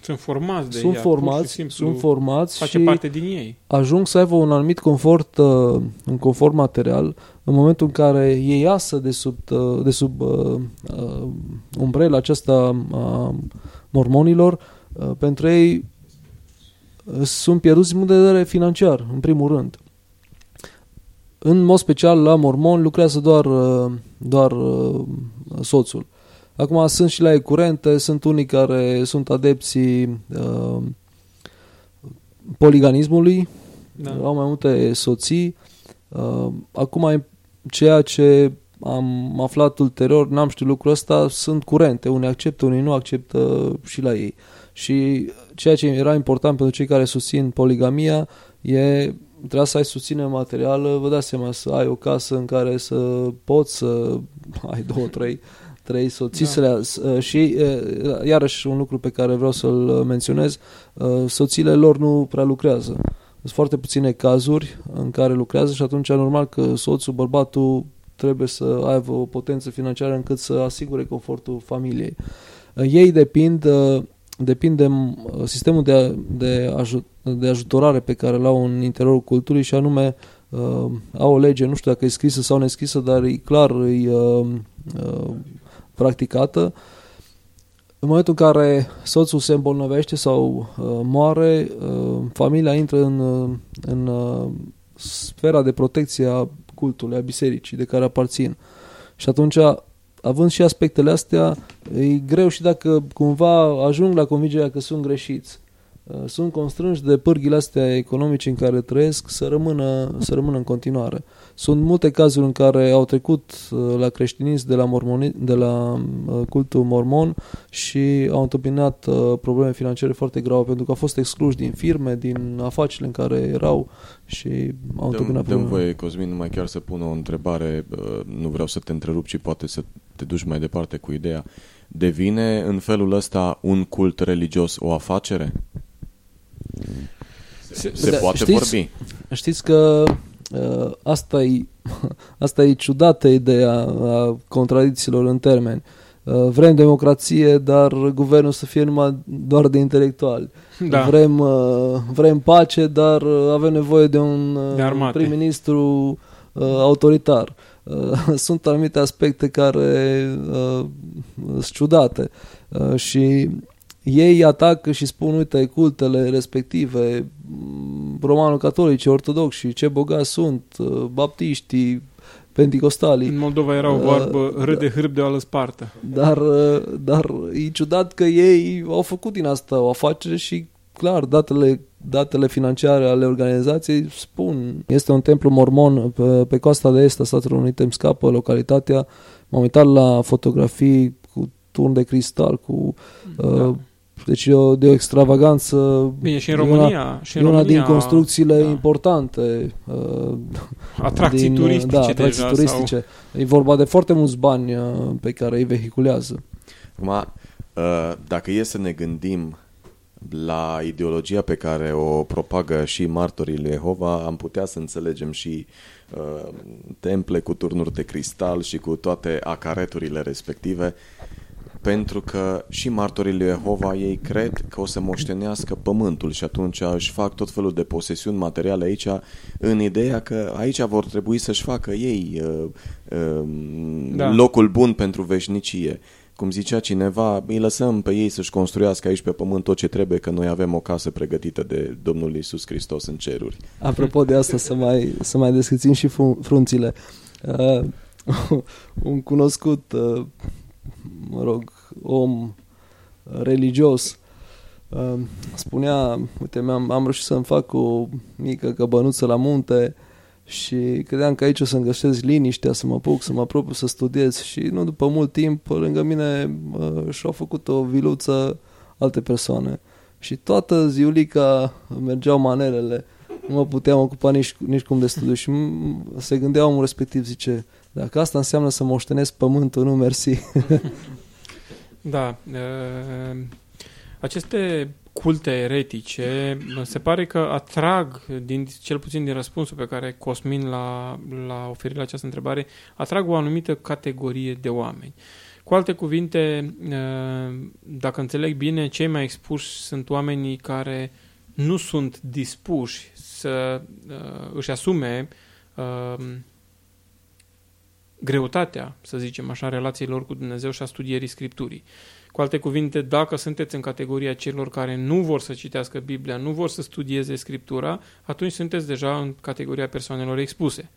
sunt formați de sunt ea, formați, simplu, sunt formați face și parte din ei. ajung să aibă un anumit confort, uh, un confort material în momentul în care ei iasă de sub, uh, de sub uh, uh, umbrela aceasta a mormonilor, uh, pentru ei sunt pierduți din punct de vedere financiar, în primul rând. În mod special la mormon lucrează doar, uh, doar uh, soțul. Acum sunt și la ei curente, sunt unii care sunt adepții uh, poliganismului, da. au mai multe soții. Uh, acum ceea ce am aflat ulterior, n-am știut lucrul ăsta, sunt curente, unii acceptă, unii nu acceptă și la ei. Și ceea ce era important pentru cei care susțin poligamia e trebuia să ai susținere materială, vă dați seama, să ai o casă în care să poți să ai două, trei, trei soții da. să le, uh, și uh, iarăși un lucru pe care vreau să-l menționez, uh, soțiile lor nu prea lucrează. Sunt foarte puține cazuri în care lucrează și atunci normal că soțul, bărbatul trebuie să aibă o potență financiară încât să asigure confortul familiei. Ei depind depinde uh, sistemul de, de, ajut, de ajutorare pe care îl au în interiorul culturii și anume uh, au o lege, nu știu dacă e scrisă sau nescrisă, dar e clar, e uh, uh, practicată. În momentul în care soțul se îmbolnăvește sau uh, moare, uh, familia intră în, uh, în uh, sfera de protecție a cultului, a bisericii de care aparțin. Și atunci având și aspectele astea, e greu și dacă cumva ajung la convingerea că sunt greșiți. uh, sunt constrânși de pârghile astea economice în care trăiesc să rămână, să rămână în continuare. Sunt multe cazuri în care au trecut uh, la creștinism de la, mormoni, de la uh, cultul mormon și au întâmpinat probleme financiare foarte grave pentru că au fost excluși din firme, din afacerile în care erau și au întâmpinat probleme. Dăm voie, Cosmin, numai chiar să pun o întrebare, nu vreau să te întrerup, ci poate să te duci mai departe cu ideea. Devine în felul ăsta un cult religios o afacere? Se, se da, poate știți, vorbi. Știți că uh, asta, e, asta e ciudată ideea a contradicțiilor în termeni. Uh, vrem democrație, dar guvernul să fie numai doar de intelectuali. Da. Vrem, uh, vrem pace, dar avem nevoie de un uh, prim-ministru uh, autoritar. Uh, Uh, sunt anumite aspecte care uh, sunt ciudate uh, și ei atacă și spun, uite, cultele respective, mm, romanul catolici, ortodoxi, ce bogați sunt, uh, baptiștii, penticostalii. În Moldova era o vorbă, uh, râde da, hârb de o altă spartă. Dar, uh, dar e ciudat că ei au făcut din asta o afacere și clar, datele, datele financiare ale organizației spun. Este un templu mormon pe, pe coasta de est a Statelor Unite, îmi scapă localitatea. M-am uitat la fotografii cu turn de cristal, cu... Da. Uh, deci de o, de o extravaganță. Bine, și în România. Una, și în una România, din construcțiile da. importante. Uh, atracții din, turistice. Da, atracții deja, turistice. Sau... E vorba de foarte mulți bani uh, pe care îi vehiculează. Acum, uh, dacă e să ne gândim la ideologia pe care o propagă și martorii lui Jehova, am putea să înțelegem și uh, temple cu turnuri de cristal și cu toate acareturile respective, pentru că și martorii lui Jehova ei cred că o să moștenească pământul și atunci își fac tot felul de posesiuni materiale aici în ideea că aici vor trebui să-și facă ei uh, uh, da. locul bun pentru veșnicie cum zicea cineva, îi lăsăm pe ei să-și construiască aici pe pământ tot ce trebuie, că noi avem o casă pregătită de Domnul Isus Hristos în ceruri. Apropo de asta, să mai, să mai descrițim și frunțile. Uh, un cunoscut, uh, mă rog, om religios, uh, spunea, uite, am am reușit să-mi fac o mică căbănuță la munte, uh, și credeam că aici o să-mi găsesc liniștea, să mă apuc, să mă apropiu să studiez. Și nu după mult timp lângă mine uh, și-au făcut o viluță alte persoane. Și toată ziulica mergeau manelele. Nu mă puteam ocupa nici, nici cum de studiu. Și se gândea omul respectiv, zice, dacă asta înseamnă să moștenesc pământul, nu mersi. da, uh, aceste culte eretice, se pare că atrag, din, cel puțin din răspunsul pe care Cosmin l-a, l-a oferit la această întrebare, atrag o anumită categorie de oameni. Cu alte cuvinte, dacă înțeleg bine, cei mai expuși sunt oamenii care nu sunt dispuși să își asume greutatea, să zicem așa, relațiilor cu Dumnezeu și a studierii Scripturii. Cu alte cuvinte, dacă sunteți în categoria celor care nu vor să citească Biblia, nu vor să studieze Scriptura, atunci sunteți deja în categoria persoanelor expuse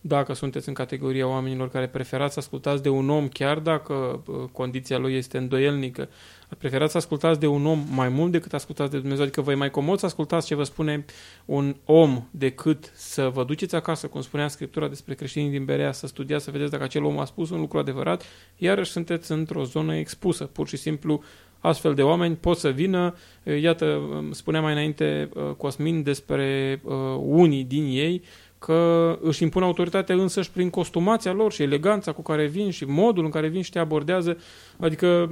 dacă sunteți în categoria oamenilor care preferați să ascultați de un om, chiar dacă uh, condiția lui este îndoielnică, preferați să ascultați de un om mai mult decât ascultați de Dumnezeu, adică vă e mai comod să ascultați ce vă spune un om decât să vă duceți acasă, cum spunea Scriptura despre creștinii din Berea, să studiați, să vedeți dacă acel om a spus un lucru adevărat, iarăși sunteți într-o zonă expusă. Pur și simplu astfel de oameni pot să vină, iată, spunea mai înainte uh, Cosmin despre uh, unii din ei, că își impun autoritatea însăși prin costumația lor și eleganța cu care vin și modul în care vin și te abordează. Adică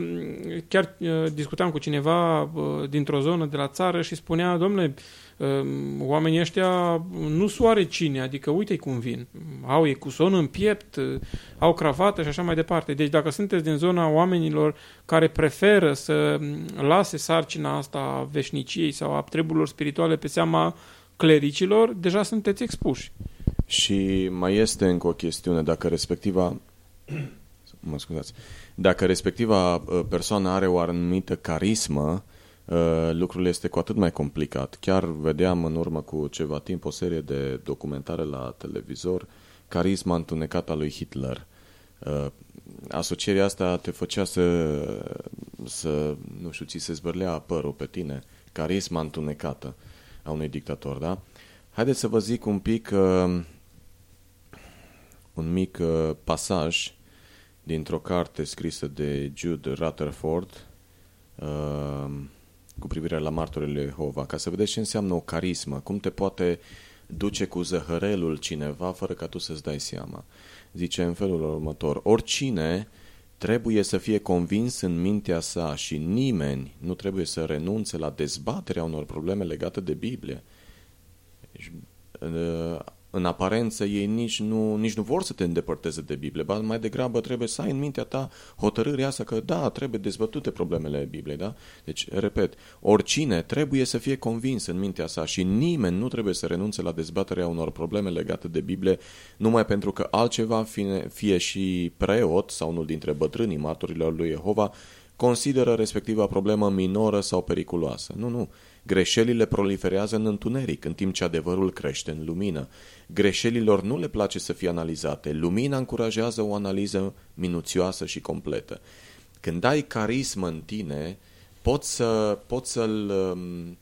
chiar uh, discutam cu cineva uh, dintr-o zonă de la țară și spunea, domnule, uh, oamenii ăștia nu soare cine, adică uite cum vin. Au ecuson în piept, au cravată și așa mai departe. Deci dacă sunteți din zona oamenilor care preferă să lase sarcina asta a veșniciei sau a treburilor spirituale pe seama clericilor, deja sunteți expuși. Și mai este încă o chestiune, dacă respectiva mă scuzați, dacă respectiva uh, persoană are o anumită carismă, uh, lucrul este cu atât mai complicat. Chiar vedeam în urmă cu ceva timp o serie de documentare la televizor, carisma întunecată a lui Hitler. Uh, asocierea asta te făcea să, să nu știu, ți se zbărlea părul pe tine carisma întunecată a unui dictator, da? Haideți să vă zic un pic, uh, un mic uh, pasaj dintr-o carte scrisă de Jude Rutherford uh, cu privire la martorile Jehova, ca să vedeți ce înseamnă o carismă, cum te poate duce cu zăhărelul cineva fără ca tu să-ți dai seama. Zice în felul următor, oricine trebuie să fie convins în mintea sa și nimeni nu trebuie să renunțe la dezbaterea unor probleme legate de Biblie. Deci, uh, în aparență ei nici nu, nici nu vor să te îndepărteze de Biblie, ba mai degrabă trebuie să ai în mintea ta hotărârea asta că da, trebuie dezbătute problemele Bibliei, da? Deci, repet, oricine trebuie să fie convins în mintea sa și nimeni nu trebuie să renunțe la dezbaterea unor probleme legate de Biblie numai pentru că altceva, fie, fie și preot sau unul dintre bătrânii martorilor lui Jehova, consideră respectiva problemă minoră sau periculoasă. Nu, nu. Greșelile proliferează în întuneric, în timp ce adevărul crește în lumină. Greșelilor nu le place să fie analizate. Lumina încurajează o analiză minuțioasă și completă. Când ai carismă în tine, poți, să, poți să-l um,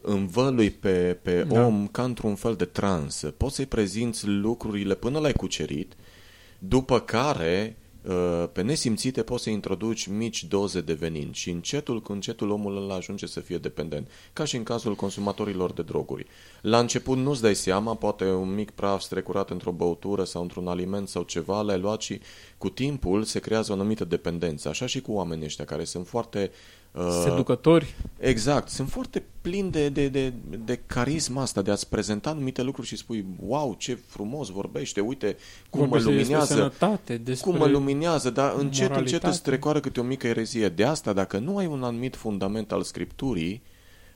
învălui pe, pe da. om ca într-un fel de trans. Poți să-i prezinți lucrurile până l-ai cucerit, după care Uh, pe nesimțite poți să introduci mici doze de venin și încetul cu încetul omul ăla ajunge să fie dependent, ca și în cazul consumatorilor de droguri. La început nu-ți dai seama, poate un mic praf strecurat într-o băutură sau într-un aliment sau ceva, l-ai luat și cu timpul se creează o anumită dependență, așa și cu oamenii ăștia care sunt foarte Uh, Seducători. Exact. Sunt foarte plin de, de, de, de carisma asta, de a-ți prezenta anumite lucruri și spui, wow, ce frumos vorbește, uite cum vorbește mă luminează. Despre sănătate, despre cum mă luminează, dar încet, încet îți trecoară câte o mică erezie. De asta, dacă nu ai un anumit fundament al Scripturii,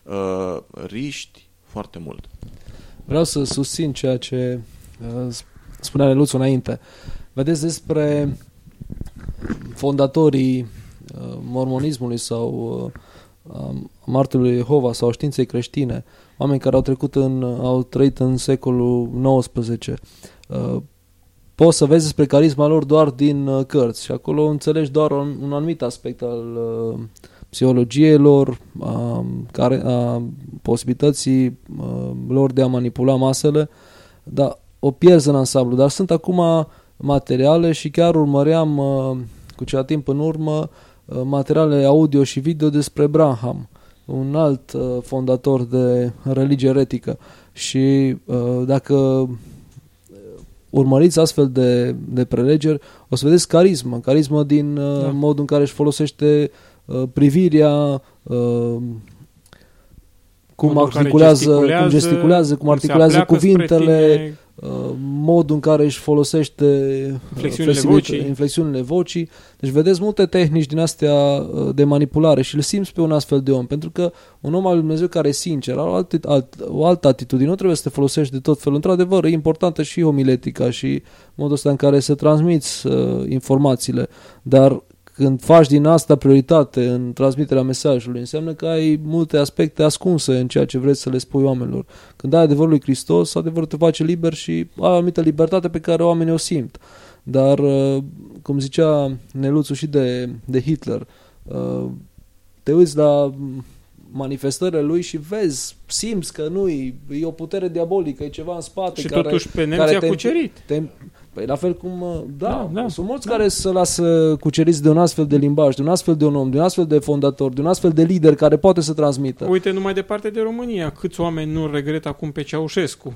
uh, riști foarte mult. Vreau să susțin ceea ce uh, spunea Leluțu înainte. Vedeți despre fondatorii Uh, mormonismului sau uh, martelui Jehova sau științei creștine, oameni care au trecut în, au trăit în secolul XIX. Uh, poți să vezi despre carisma lor doar din cărți și acolo înțelegi doar un, un anumit aspect al psihologiei lor, a, care, a posibilității a, lor de a manipula masele, dar o pierzi în ansamblu. Dar sunt acum materiale și chiar urmăream a, cu ceva timp în urmă Uh, materiale audio și video despre Braham, un alt uh, fondator de religie eretică. Și uh, dacă urmăriți astfel de, de prelegeri, o să vedeți carismă, carismă din da. modul în care își folosește privirea, cum articulează, gesticulează, cum gesticulează, cum articulează cuvintele, Uh, modul în care își folosește uh, inflexiunile vocii. inflexiunile vocii. Deci vedeți multe tehnici din astea uh, de manipulare și le simți pe un astfel de om, pentru că un om al lui Dumnezeu care e sincer, are o altă, alt, o altă atitudine, nu trebuie să te folosești de tot felul. Într-adevăr, e importantă și homiletica și modul ăsta în care să transmiți uh, informațiile, dar când faci din asta prioritate în transmiterea mesajului, înseamnă că ai multe aspecte ascunse în ceea ce vrei să le spui oamenilor. Când ai adevărul lui Hristos, adevărul te face liber și ai o anumită libertate pe care oamenii o simt. Dar, uh, cum zicea Neluțu și de, de Hitler, uh, te uiți la manifestările lui și vezi, simți că nu e o putere diabolică, e ceva în spate și care, totuși pe nemți a cucerit. Te, Păi la fel cum, uh, da, da, da sunt mulți da. care se lasă cuceriți de un astfel de limbaj, de un astfel de un om, de un astfel de fondator, de un astfel de lider care poate să transmită. Uite, numai departe de România, câți oameni nu regretă acum pe Ceaușescu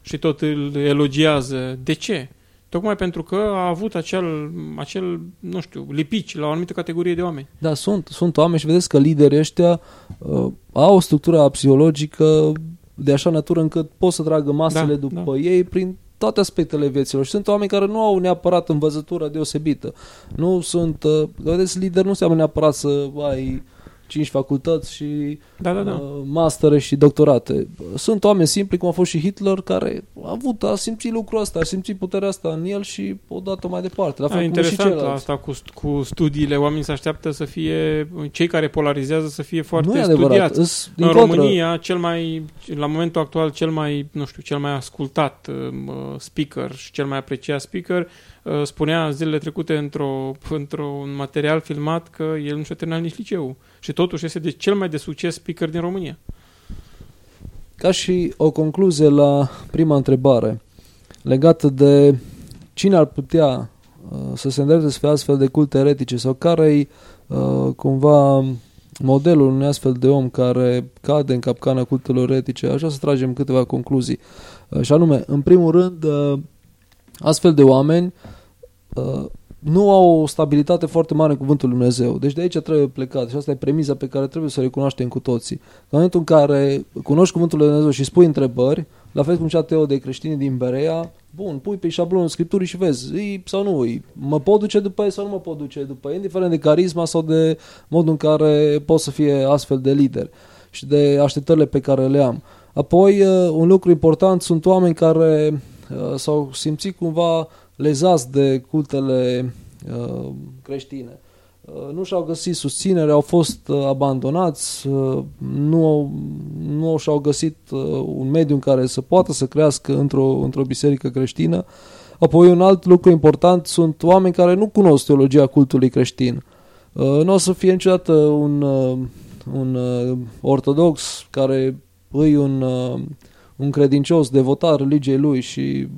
și tot îl elogiază. De ce? Tocmai pentru că a avut acel, acel, nu știu, lipici la o anumită categorie de oameni. Da, sunt, sunt oameni și vedeți că liderii ăștia uh, au o structură psihologică de așa natură încât pot să tragă masele da, după da. ei prin toate aspectele vieților și sunt oameni care nu au neapărat învățătura deosebită. Nu sunt, uh, vedeți, lider nu înseamnă neapărat să ai cinci facultăți și da, da, da. Uh, mastere și doctorate. Sunt oameni simpli, cum a fost și Hitler, care a avut, a simțit lucrul ăsta, a simțit puterea asta în el și o dat-o mai departe. La fel da, interesant și asta cu, cu studiile. Oamenii se așteaptă să fie, cei care polarizează să fie foarte nu studiați. Îs, în contră. România, cel mai, la momentul actual, cel mai, nu știu, cel mai ascultat uh, speaker și cel mai apreciat speaker uh, spunea zilele trecute într-o, într-un material filmat că el nu și-a terminat nici liceu și totuși este de cel mai de succes speaker din România. Ca și o concluzie la prima întrebare legată de cine ar putea uh, să se îndrepte spre astfel de culte eretice sau care-i uh, cumva modelul unui astfel de om care cade în capcana cultelor etice, așa să tragem câteva concluzii. Uh, și anume, în primul rând, uh, astfel de oameni uh, nu au o stabilitate foarte mare în cuvântul Lui Dumnezeu. Deci de aici trebuie plecat și asta e premiza pe care trebuie să o recunoaștem cu toții. În momentul în care cunoști cuvântul Lui Dumnezeu și spui întrebări, la fel cum și Teo de creștini din Berea, bun, pui pe șablonul Scripturii și vezi, îi sau nu îi, mă pot duce după ei sau nu mă pot duce după ei, indiferent de carisma sau de modul în care pot să fie astfel de lider și de așteptările pe care le am. Apoi, uh, un lucru important, sunt oameni care uh, s-au simțit cumva lezați de cultele uh, creștine. Uh, nu și-au găsit susținere, au fost uh, abandonați, uh, nu, nu și-au găsit un mediu în care să poată să crească într-o, într-o biserică creștină. Apoi un alt lucru important sunt oameni care nu cunosc teologia cultului creștin. Nu o să fie niciodată un, un ortodox care îi un, un credincios devotat religiei lui și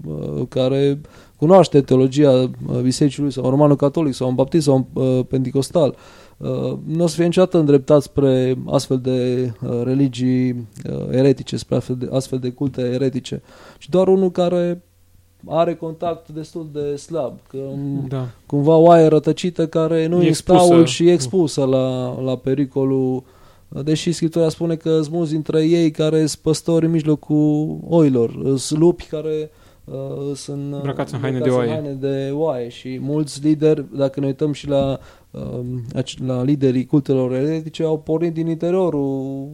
care cunoaște teologia uh, bisericii lui sau romanul catolic sau un baptist sau un uh, pentecostal, uh, nu o să fie niciodată îndreptat spre astfel de uh, religii uh, eretice, spre astfel de, astfel de culte eretice, ci doar unul care are contact destul de slab, că da. cumva o aie rătăcită care nu e staul și e expusă la, la pericolul Deși Scriptura spune că sunt mulți dintre ei care sunt păstori în mijlocul oilor, sunt lupi care uh, sunt îmbrăcați în haine de oaie. haine de oaie și mulți lideri, dacă ne uităm și la, uh, la liderii cultelor eretice, au pornit din interiorul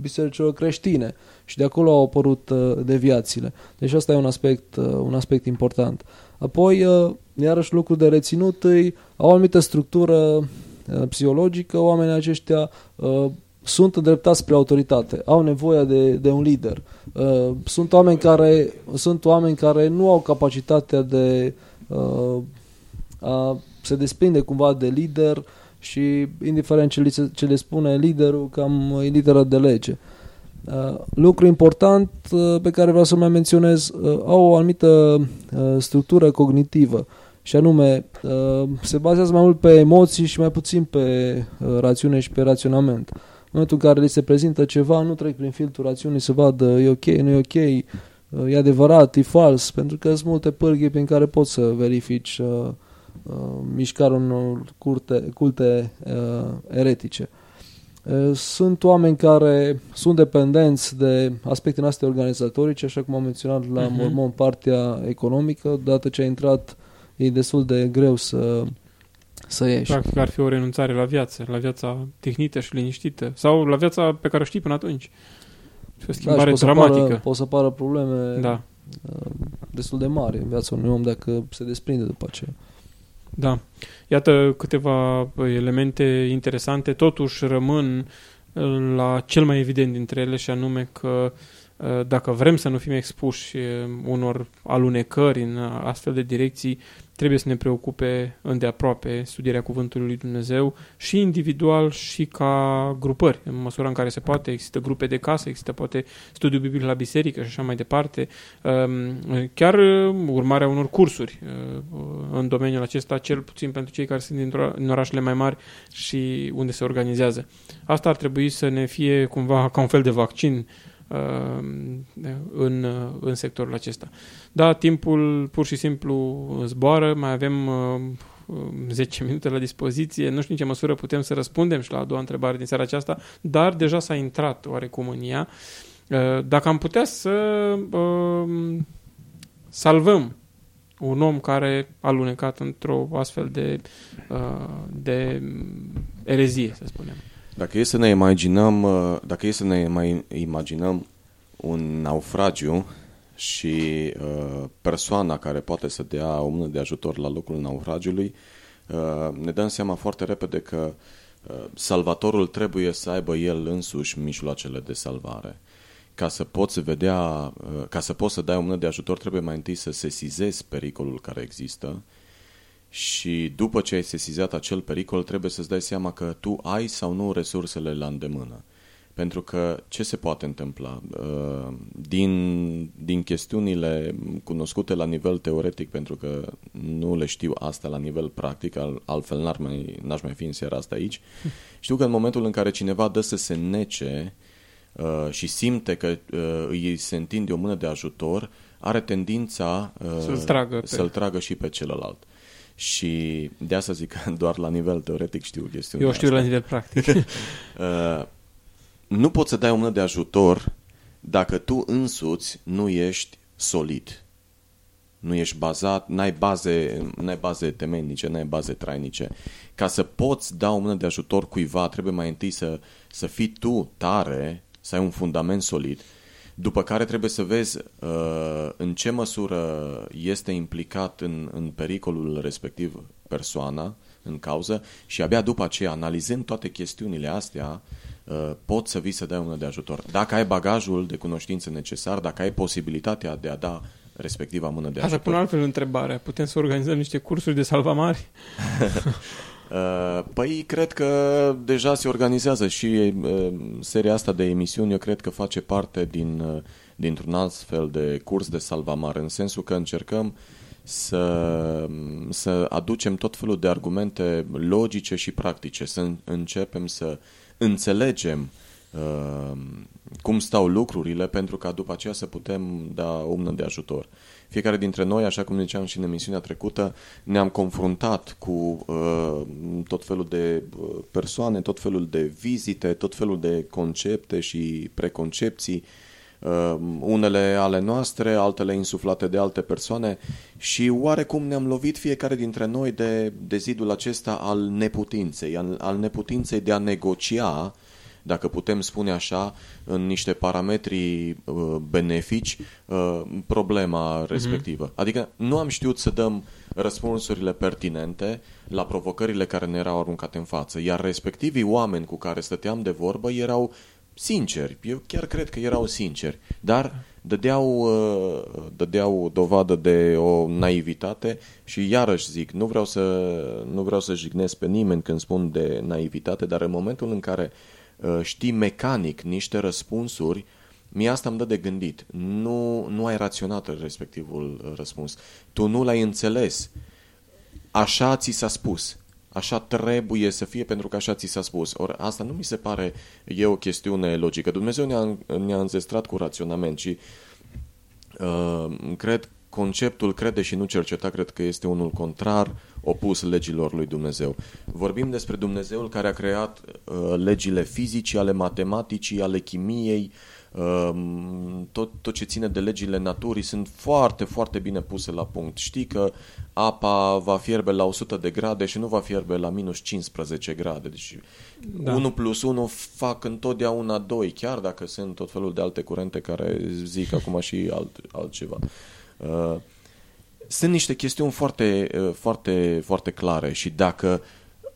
bisericilor creștine și de acolo au apărut uh, deviațiile. Deci asta e un aspect, uh, un aspect important. Apoi, uh, iarăși lucru de reținut, îi, au o anumită structură uh, psihologică, oamenii aceștia uh, sunt îndreptați spre autoritate, au nevoie de, de un lider. Uh, sunt, oameni care, sunt oameni care nu au capacitatea de uh, a se desprinde cumva de lider și indiferent ce, li se, ce le spune liderul, cam e literă de lege. Uh, lucru important uh, pe care vreau să mai menționez, uh, au o anumită uh, structură cognitivă și anume uh, se bazează mai mult pe emoții și mai puțin pe uh, rațiune și pe raționament. Uh, momentul în care li se prezintă ceva, nu trec prin filtrul rațiunii să vadă e ok, nu e ok, e adevărat, e fals, pentru că sunt multe pârghii prin care poți să verifici uh, uh, mișcarea unor curte, culte uh, eretice. Uh, sunt oameni care sunt dependenți de aspecte noastre organizatorice, așa cum am menționat la uh-huh. Mormon, partea economică, dată ce a intrat e destul de greu să să ieși. Practic ar fi o renunțare la viață, la viața tehnită și liniștită. Sau la viața pe care o știi până atunci. Și o schimbare da, și dramatică. Să apară, pot să apară probleme da. Uh, destul de mari în viața unui om dacă se desprinde după aceea. Da. Iată câteva elemente interesante, totuși rămân uh, la cel mai evident dintre ele și anume că uh, dacă vrem să nu fim expuși unor alunecări în astfel de direcții, trebuie să ne preocupe îndeaproape studierea Cuvântului Lui Dumnezeu și individual și ca grupări, în măsura în care se poate. Există grupe de casă, există poate studiu biblic la biserică și așa mai departe. Ehm, chiar urmarea unor cursuri uh, în domeniul acesta, cel puțin pentru cei care sunt din orașele mai mari și unde se organizează. Asta ar trebui să ne fie cumva ca un fel de vaccin Uh, în, în sectorul acesta. Da, timpul pur și simplu zboară, mai avem 10 uh, minute la dispoziție, nu știu în ce măsură putem să răspundem și la a doua întrebare din seara aceasta, dar deja s-a intrat oarecum în ea. Uh, dacă am putea să salvăm un om care a alunecat într-o astfel de, de erezie, să spunem. Dacă e să ne imaginăm, uh, dacă e să ne mai imaginăm un naufragiu și uh, persoana care poate să dea o mână de ajutor la locul naufragiului, uh, ne dăm seama foarte repede că uh, salvatorul trebuie să aibă el însuși mijloacele de salvare. Ca să poți vedea, uh, ca să poți să dai o mână de ajutor, trebuie mai întâi să sesizezi pericolul care există și după ce ai sesizat acel pericol, trebuie să-ți dai seama că tu ai sau nu resursele la îndemână. Pentru că ce se poate întâmpla? Uh, din, din chestiunile cunoscute la nivel teoretic, pentru că nu le știu asta la nivel practic, altfel n-ar mai, n-aș mai fi în seara asta aici, știu că în momentul în care cineva dă să se nece uh, și simte că uh, îi se întinde o mână de ajutor, are tendința să-l tragă, pe... să tragă și pe celălalt. Și de asta zic că doar la nivel teoretic știu chestiunea Eu știu asta. la nivel practic. uh, nu poți să dai o mână de ajutor dacă tu însuți nu ești solid. Nu ești bazat, n-ai baze, n-ai baze temeinice, n-ai baze trainice. Ca să poți da o mână de ajutor cuiva, trebuie mai întâi să, să fii tu tare, să ai un fundament solid, după care trebuie să vezi uh, în ce măsură este implicat în, în pericolul respectiv persoana în cauză și abia după aceea, analizând toate chestiunile astea, Uh, poți să vii să dai unul de ajutor. Dacă ai bagajul de cunoștințe necesar, dacă ai posibilitatea de a da respectiva mână de ajutor. Așa pun altfel întrebare. Putem să organizăm niște cursuri de salvamari? Uh, păi, cred că deja se organizează și uh, seria asta de emisiuni, eu cred că face parte din, dintr-un alt fel de curs de salvamare, în sensul că încercăm să, să aducem tot felul de argumente logice și practice, să începem să înțelegem uh, cum stau lucrurile pentru ca după aceea să putem da umnă de ajutor. Fiecare dintre noi, așa cum ziceam și în emisiunea trecută, ne-am confruntat cu uh, tot felul de uh, persoane, tot felul de vizite, tot felul de concepte și preconcepții, uh, unele ale noastre, altele insuflate de alte persoane și oarecum ne-am lovit fiecare dintre noi de, de zidul acesta al neputinței, al, al neputinței de a negocia dacă putem spune așa, în niște parametri uh, benefici, uh, problema mhm. respectivă. Mm-hmm. Adică nu am știut să dăm răspunsurile pertinente la provocările care ne erau aruncate în față, iar respectivii oameni cu care stăteam de vorbă erau sinceri. Eu chiar cred că erau sinceri, dar dădeau, uh, dădeau dovadă de o naivitate și iarăși zic, nu vreau, să, nu vreau să jignesc pe nimeni când spun de naivitate, dar în momentul în care uh, știi mecanic niște răspunsuri, mie asta îmi dă de gândit. Nu, nu ai raționat respectivul răspuns. Tu nu l-ai înțeles. Așa ți s-a spus așa trebuie să fie pentru că așa ți s-a spus. Ori asta nu mi se pare e o chestiune logică. Dumnezeu ne-a, ne-a înzestrat cu raționament și uh, cred conceptul crede și nu cerceta, cred că este unul contrar, opus legilor lui Dumnezeu. Vorbim despre Dumnezeul care a creat uh, legile fizice, ale matematicii, ale chimiei, uh, Ehm, tot, tot ce ține de legile naturii sunt foarte, foarte bine puse la punct. Știi că apa va fierbe la 100 de grade și nu va fierbe la minus 15 grade. Deci da. 1 plus 1 fac întotdeauna 2, chiar dacă sunt tot felul de alte curente care zic acum și alt, altceva. Ehm, sunt niște chestiuni foarte, foarte, foarte clare și dacă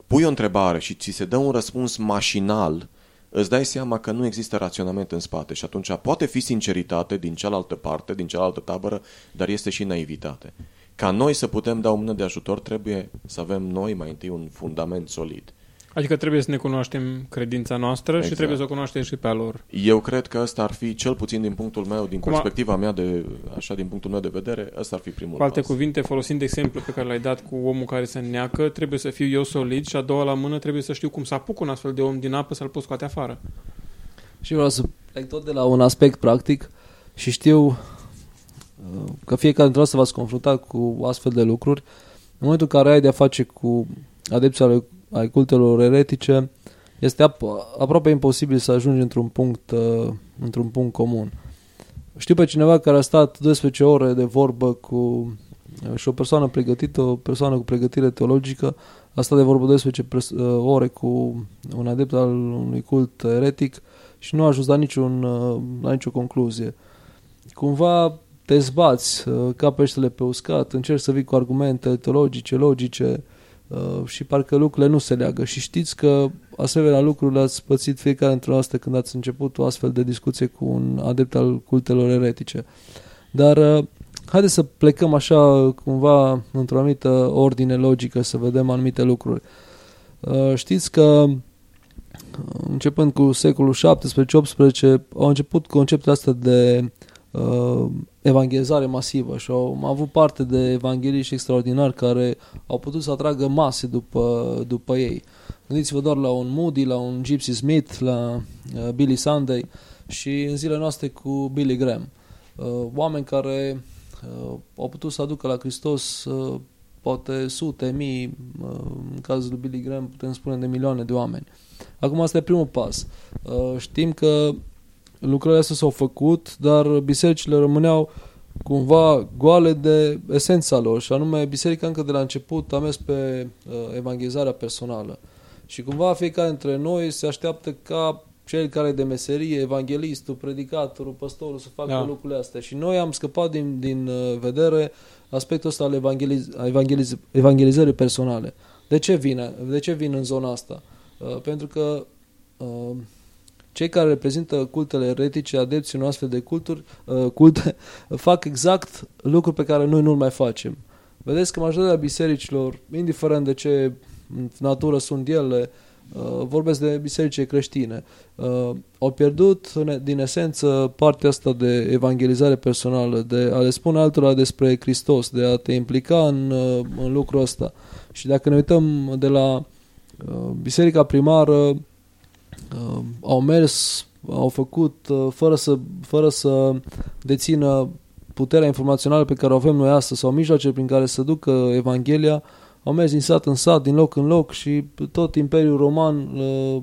pui o întrebare și ți se dă un răspuns mașinal, uh, îți dai seama că nu există raționament în spate și atunci poate fi sinceritate din cealaltă parte, din cealaltă tabără, dar este și naivitate. Ca noi să putem da o mână de ajutor, trebuie să avem noi mai întâi un fundament solid. Adică trebuie să ne cunoaștem credința noastră exact. și trebuie să o cunoaștem și pe a lor. Eu cred că ăsta ar fi, cel puțin din punctul meu, din Cum perspectiva a... mea, de, așa din punctul meu de vedere, ăsta ar fi primul Cu alte pas. cuvinte, folosind exemplu pe care l-ai dat cu omul care se neacă, trebuie să fiu eu solid și a doua la mână trebuie să știu cum să apuc un astfel de om din apă să-l pot scoate afară. Și vreau să plec tot de la un aspect practic și știu uh, că fiecare dintre să v-ați confruntat cu astfel de lucruri. În momentul în care ai de-a face cu adepții ai cultelor eretice, este ap- aproape imposibil să ajungi într-un punct, uh, într-un punct comun. Știu pe cineva care a stat 12 ore de vorbă cu uh, și o persoană pregătită, o persoană cu pregătire teologică, a stat de vorbă 12 pres- uh, ore cu un adept al unui cult eretic și nu a ajuns la, niciun, uh, la nicio concluzie. Cumva te zbați uh, ca peștele pe uscat, încerci să vii cu argumente teologice, logice, Uh, și parcă lucrurile nu se leagă. Și știți că asemenea lucruri le-ați pățit fiecare dintre noastre când ați început o astfel de discuție cu un adept al cultelor eretice. Dar uh, haideți să plecăm așa cumva într-o anumită ordine logică să vedem anumite lucruri. Uh, știți că uh, începând cu secolul 17-18 au început conceptul astea de uh, evangelizare masivă și au avut parte de evangeliști extraordinari care au putut să atragă mase după, după ei. Gândiți-vă doar la un Moody, la un Gypsy Smith, la uh, Billy Sunday și în zilele noastre cu Billy Graham. Uh, oameni care uh, au putut să aducă la Hristos uh, poate sute, mii, uh, în cazul lui Billy Graham putem spune de milioane de oameni. Acum asta e primul pas. Uh, știm că lucrurile astea s-au făcut, dar bisericile rămâneau cumva goale de esența lor și anume biserica încă de la început a mers pe uh, evangelizarea personală. Și cumva fiecare dintre noi se așteaptă ca cel care de meserie, evanghelistul, predicatorul, păstorul să facă da. lucrurile astea. Și noi am scăpat din, din uh, vedere aspectul ăsta al evangeliz, evangeliz, evangelizării personale. De ce vine? De ce vin în zona asta? Uh, pentru că uh, cei care reprezintă cultele eretice, adepții în astfel de culturi, uh, culte, fac exact lucruri pe care noi nu-l mai facem. Vedeți că majoritatea bisericilor, indiferent de ce natură sunt ele, uh, vorbesc de biserice creștine, uh, au pierdut din esență partea asta de evangelizare personală, de a le spune altora despre Hristos, de a te implica în, în lucrul ăsta. Și dacă ne uităm de la biserica primară, uh, au mers, au făcut uh, fără, să, fără să dețină puterea informațională pe care o avem noi astăzi sau mijloace prin care să ducă Evanghelia, au mers din sat în sat, din loc în loc și tot Imperiul Roman uh,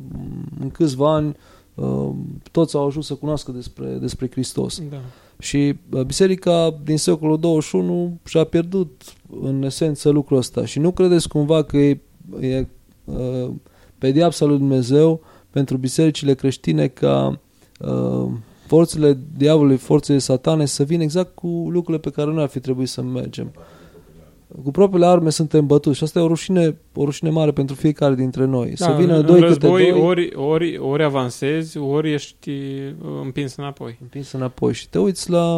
în câțiva ani uh, toți au ajuns să cunoască despre, despre Hristos. Da. Și uh, biserica din secolul 21 și-a pierdut în esență lucrul ăsta. Și nu credeți cumva că e, e uh, pediapsa lui Dumnezeu pentru bisericile creștine ca uh, forțele diavolului, forțele satane să vină exact cu lucrurile pe care noi ar fi trebuit să mergem. Cu propriile arme suntem bătuți și asta e o rușine, o rușine mare pentru fiecare dintre noi. Da, să vină doi război, câte doi... Ori, ori, ori avansezi, ori ești uh, împins înapoi. Împins înapoi și te uiți la,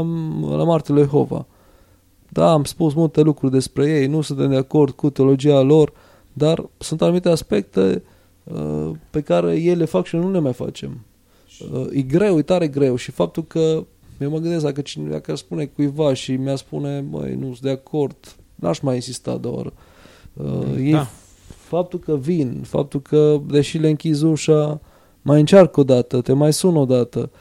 la Martele Jehova. Da, am spus multe lucruri despre ei, nu suntem de acord cu teologia lor, dar sunt anumite aspecte Uh, pe care ele le fac și nu le mai facem. Uh, e greu, e tare greu și faptul că eu mă gândesc dacă cineva dacă spune cuiva și mi-a spune, măi, nu sunt de acord, n-aș mai insista doar. Uh, da. faptul că vin, faptul că, deși le închizi ușa, mai încearcă o dată, te mai sun o dată. Uh,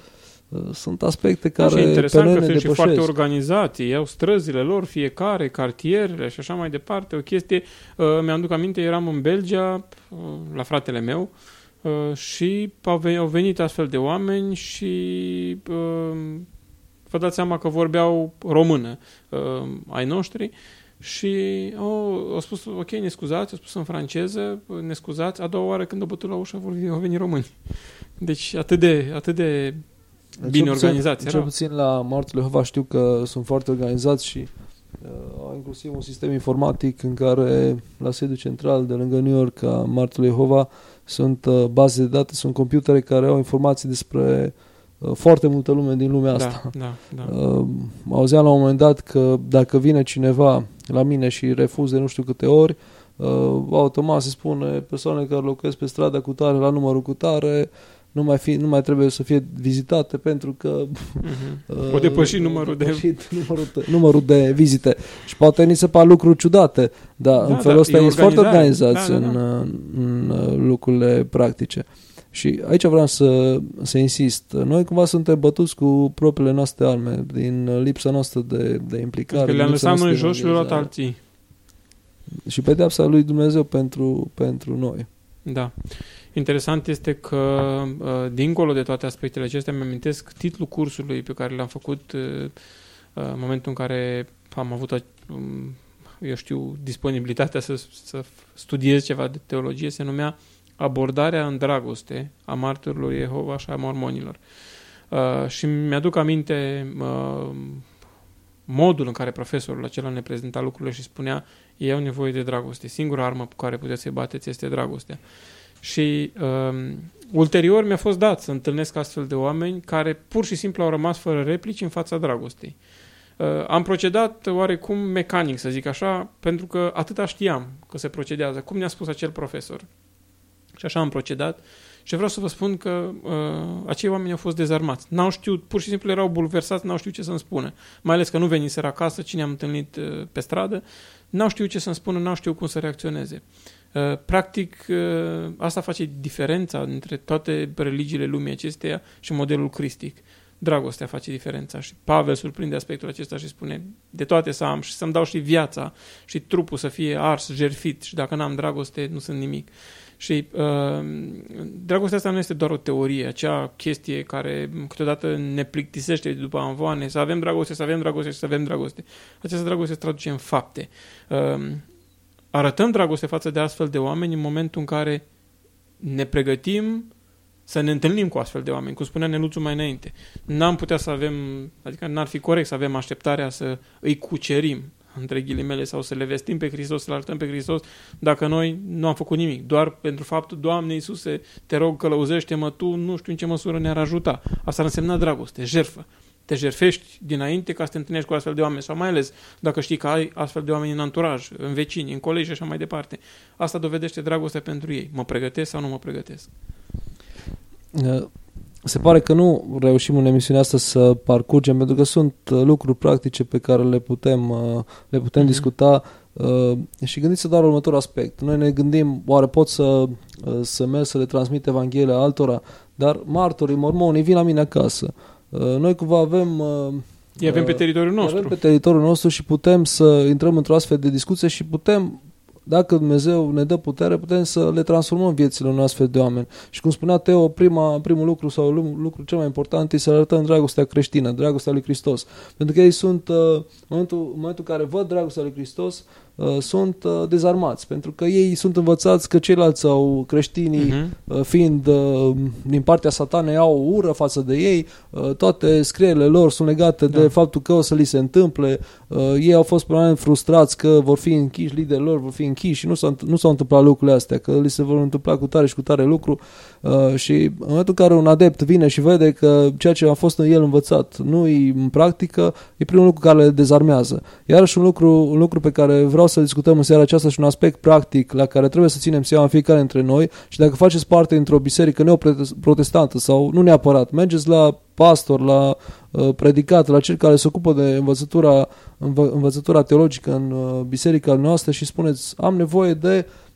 sunt aspecte care da, și interesant pe că sunt depășesc. și foarte organizați, iau străzile lor, fiecare, cartierele și așa mai departe. O chestie, uh, mi-am duc aminte, eram în Belgia, uh, la fratele meu, uh, și au venit, au venit astfel de oameni și uh, vă dați seama că vorbeau română uh, ai noștri și au, au spus, ok, ne scuzați, au spus în franceză, ne scuzați, a doua oară când au bătut la ușă au venit români. Deci atât de, atât de bine organizați. Cel puțin la Martul Jehova știu că sunt foarte organizați și uh, au inclusiv un sistem informatic în care la sediul central de lângă New York a Martul Jehova sunt uh, baze de date, sunt computere care au informații despre uh, foarte multă lume din lumea da, asta. Da, da. Uh, auzeam la un moment dat că dacă vine cineva la mine și refuze nu știu câte ori, uh, automat se spune persoane care locuiesc pe strada cu tare la numărul cu tare, nu mai, fi, nu mai trebuie să fie vizitate pentru că uh-huh. o depăși numărul de numărul de, numărul de vizite și poate ni se par lucruri ciudate, dar da, în felul da, ăsta e foarte organizați da, da, da. În, în, în lucrurile practice. Și aici vreau să, să insist. Noi cumva suntem bătuți cu propriile noastre arme din lipsa noastră de, de implicare. Că le-am lăsat noi jos și le-au luat alții. Și pedeapsa lui Dumnezeu pentru, pentru noi. Da. Interesant este că, uh, dincolo de toate aspectele acestea, mi amintesc titlul cursului pe care l-am făcut uh, uh, în momentul în care am avut, um, eu știu, disponibilitatea să, să studiez ceva de teologie, se numea Abordarea în dragoste a martirilor Jehova și a mormonilor. și mi-aduc aminte modul în care profesorul acela ne prezenta lucrurile și spunea ei au nevoie de dragoste. Singura armă cu care puteți să-i bateți este dragostea. Și um, ulterior mi-a fost dat să întâlnesc astfel de oameni care pur și simplu au rămas fără replici în fața dragostei. Uh, am procedat oarecum mecanic, să zic așa, pentru că atâta știam că se procedează, cum ne-a spus acel profesor. Și așa am procedat și vreau să vă spun că uh, acei oameni au fost dezarmați. N-au știut, pur și simplu erau bulversați, n-au știut ce să-mi spună. Mai ales că nu veniseră acasă, cine am întâlnit uh, pe stradă, n-au știut ce să-mi spună, n-au știut cum să reacționeze. Uh, practic, uh, asta face diferența între toate religiile lumii acesteia și modelul cristic. Dragostea face diferența și Pavel surprinde aspectul acesta și spune de toate să am și să-mi dau și viața și trupul să fie ars, jerfit și dacă n-am dragoste nu sunt nimic. Și uh, dragostea asta nu este doar o teorie, acea chestie care câteodată ne plictisește după anvoane, să avem dragoste, să avem dragoste și să avem dragoste. Această dragoste se traduce în fapte. Uh, arătăm dragoste față de astfel de oameni în momentul în care ne pregătim să ne întâlnim cu astfel de oameni, cum spunea Neluțu mai înainte. N-am putea să avem, adică n-ar fi corect să avem așteptarea să îi cucerim, între ghilimele, sau să le vestim pe Hristos, să-L arătăm pe Hristos, dacă noi nu am făcut nimic. Doar pentru faptul, Doamne Iisuse, te rog, călăuzește-mă Tu, nu știu în ce măsură ne-ar ajuta. Asta ar însemna dragoste, jerfă. Te jerfești dinainte ca să te întâlnești cu astfel de oameni, sau mai ales dacă știi că ai astfel de oameni în anturaj, în vecini, în colegi și așa mai departe. Asta dovedește dragoste pentru ei. Mă pregătesc sau nu mă pregătesc? Se pare că nu reușim în emisiunea asta să parcurgem, pentru că sunt uh, lucruri practice pe care le putem, uh, le putem mm-hmm. discuta uh, și gândiți doar următor aspect. Noi ne gândim, oare pot să, să merg să le transmit Evanghelia altora, dar martorii, mormonii vin la mine acasă. Noi cumva avem... Îi avem pe teritoriul nostru. Avem pe teritoriul nostru și putem să intrăm într-o astfel de discuție și putem dacă Dumnezeu ne dă putere, putem să le transformăm viețile unui astfel de oameni. Și cum spunea Teo, prima, primul lucru sau lucru cel mai important este să arătăm dragostea creștină, dragostea lui Hristos. Pentru că ei sunt, uh, în momentul, în momentul în care văd dragostea lui Hristos, Uh, sunt uh, dezarmați, pentru că ei sunt învățați că ceilalți sau creștinii, uh-huh. fiind uh, din partea satanei, au o ură față de ei, uh, toate scrierile lor sunt legate da. de faptul că o să li se întâmple, uh, ei au fost probabil frustrați că vor fi închiși, liderii lor vor fi închiși și nu s-au, nu s-au întâmplat lucrurile astea, că li se vor întâmpla cu tare și cu tare lucru uh, și în momentul în care un adept vine și vede că ceea ce a fost în el învățat nu-i în practică, e primul lucru care le dezarmează. Iarăși un lucru, un lucru pe care vreau să discutăm în seara aceasta și un aspect practic la care trebuie să ținem seama fiecare dintre noi și dacă faceți parte dintr-o biserică neoprotestantă sau nu neapărat, mergeți la pastor, la uh, predicat, la cel care se ocupă de învățătura, învă, învățătura teologică în uh, biserica noastră și spuneți am nevoie de uh,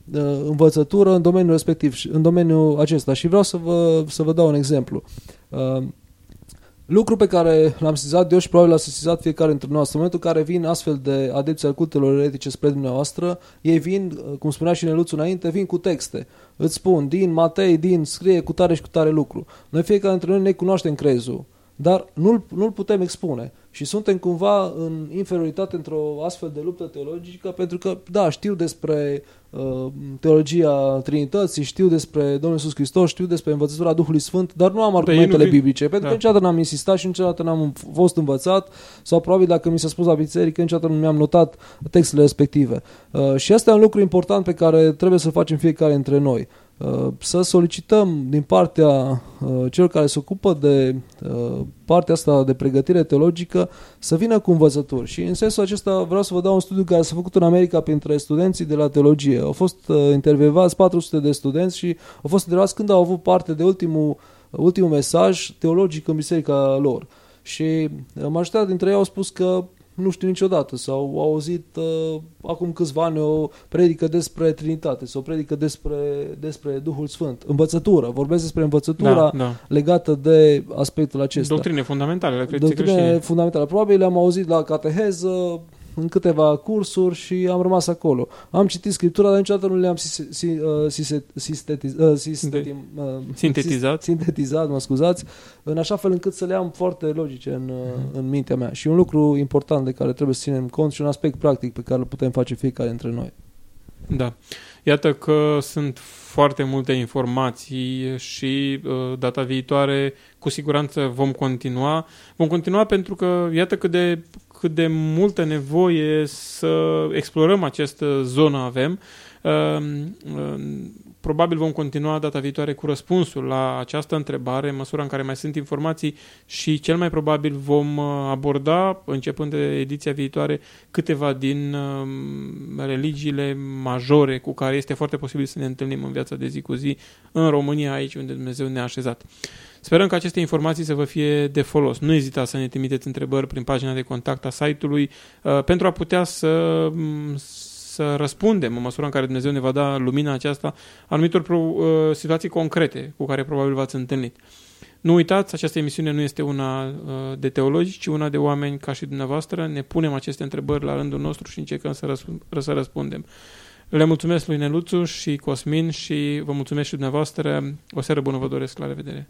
învățătură în domeniul respectiv, în domeniul acesta și vreau să vă, să vă dau un exemplu. Uh, Lucru pe care l-am sesizat eu și probabil l-a sesizat fiecare dintre noi. În momentul în care vin astfel de adepți al cultelor eretice spre dumneavoastră, ei vin, cum spunea și Neluțu înainte, vin cu texte. Îți spun, din Matei, din scrie cu tare și cu tare lucru. Noi fiecare dintre noi ne cunoaștem crezul, dar nu-l, nu-l putem expune. Și suntem cumva în inferioritate într-o astfel de luptă teologică pentru că, da, știu despre uh, teologia Trinității, știu despre Domnul Iisus Hristos, știu despre învățătura Duhului Sfânt, dar nu am argumentele biblice, pentru da. că niciodată n-am insistat și niciodată n-am fost învățat sau probabil dacă mi s-a spus la biserică, niciodată nu mi-am notat textele respective. Uh, și asta e un lucru important pe care trebuie să facem fiecare dintre noi. Uh, să solicităm din partea uh, celor care se ocupă de uh, partea asta de pregătire teologică să vină cu învățături. Și în sensul acesta vreau să vă dau un studiu care s-a făcut în America printre studenții de la teologie. Au fost intervievați 400 de studenți și au fost întrebați când au avut parte de ultimul, ultimul mesaj teologic în biserica lor. Și majoritatea dintre ei au spus că nu știu niciodată sau au auzit uh, acum câțiva ani o predică despre Trinitate sau o predică despre, despre Duhul Sfânt. Învățătură, vorbesc despre învățătura da, da. legată de aspectul acesta. Doctrine fundamentale la Doctrine creștine. fundamentale. Probabil le-am auzit la cateheză, în câteva cursuri și am rămas acolo. Am citit scriptura, dar niciodată nu le-am sintetizat. sintetizat, mă scuzați, în așa fel încât să le am foarte logice în, mm-hmm. în mintea mea. Și un lucru important de care trebuie să ținem cont și un aspect practic pe care îl putem face fiecare dintre noi. Da. Iată că sunt foarte multe informații și uh, data viitoare cu siguranță vom continua. Vom continua pentru că iată cât de, cât de multă nevoie să explorăm această zonă avem. Uh, uh, probabil vom continua data viitoare cu răspunsul la această întrebare, în măsura în care mai sunt informații și cel mai probabil vom uh, aborda, începând de ediția viitoare, câteva din uh, religiile majore cu care este foarte posibil să ne întâlnim în viața de zi cu zi în România, aici unde Dumnezeu ne-a așezat. Sperăm că aceste informații să vă fie de folos. Nu ezitați să ne trimiteți întrebări prin pagina de contact a site-ului uh, pentru a putea să, mm, să răspundem în măsura în care Dumnezeu ne va da lumina aceasta anumitor pro, uh, situații concrete cu care probabil v-ați întâlnit. Nu uitați, această emisiune nu este una uh, de teologi, ci una de oameni ca și dumneavoastră. Ne punem aceste întrebări la rândul nostru și încercăm să, răsp- să răspundem. Le mulțumesc lui Neluțu și Cosmin și vă mulțumesc și dumneavoastră. O seară bună vă doresc. La revedere!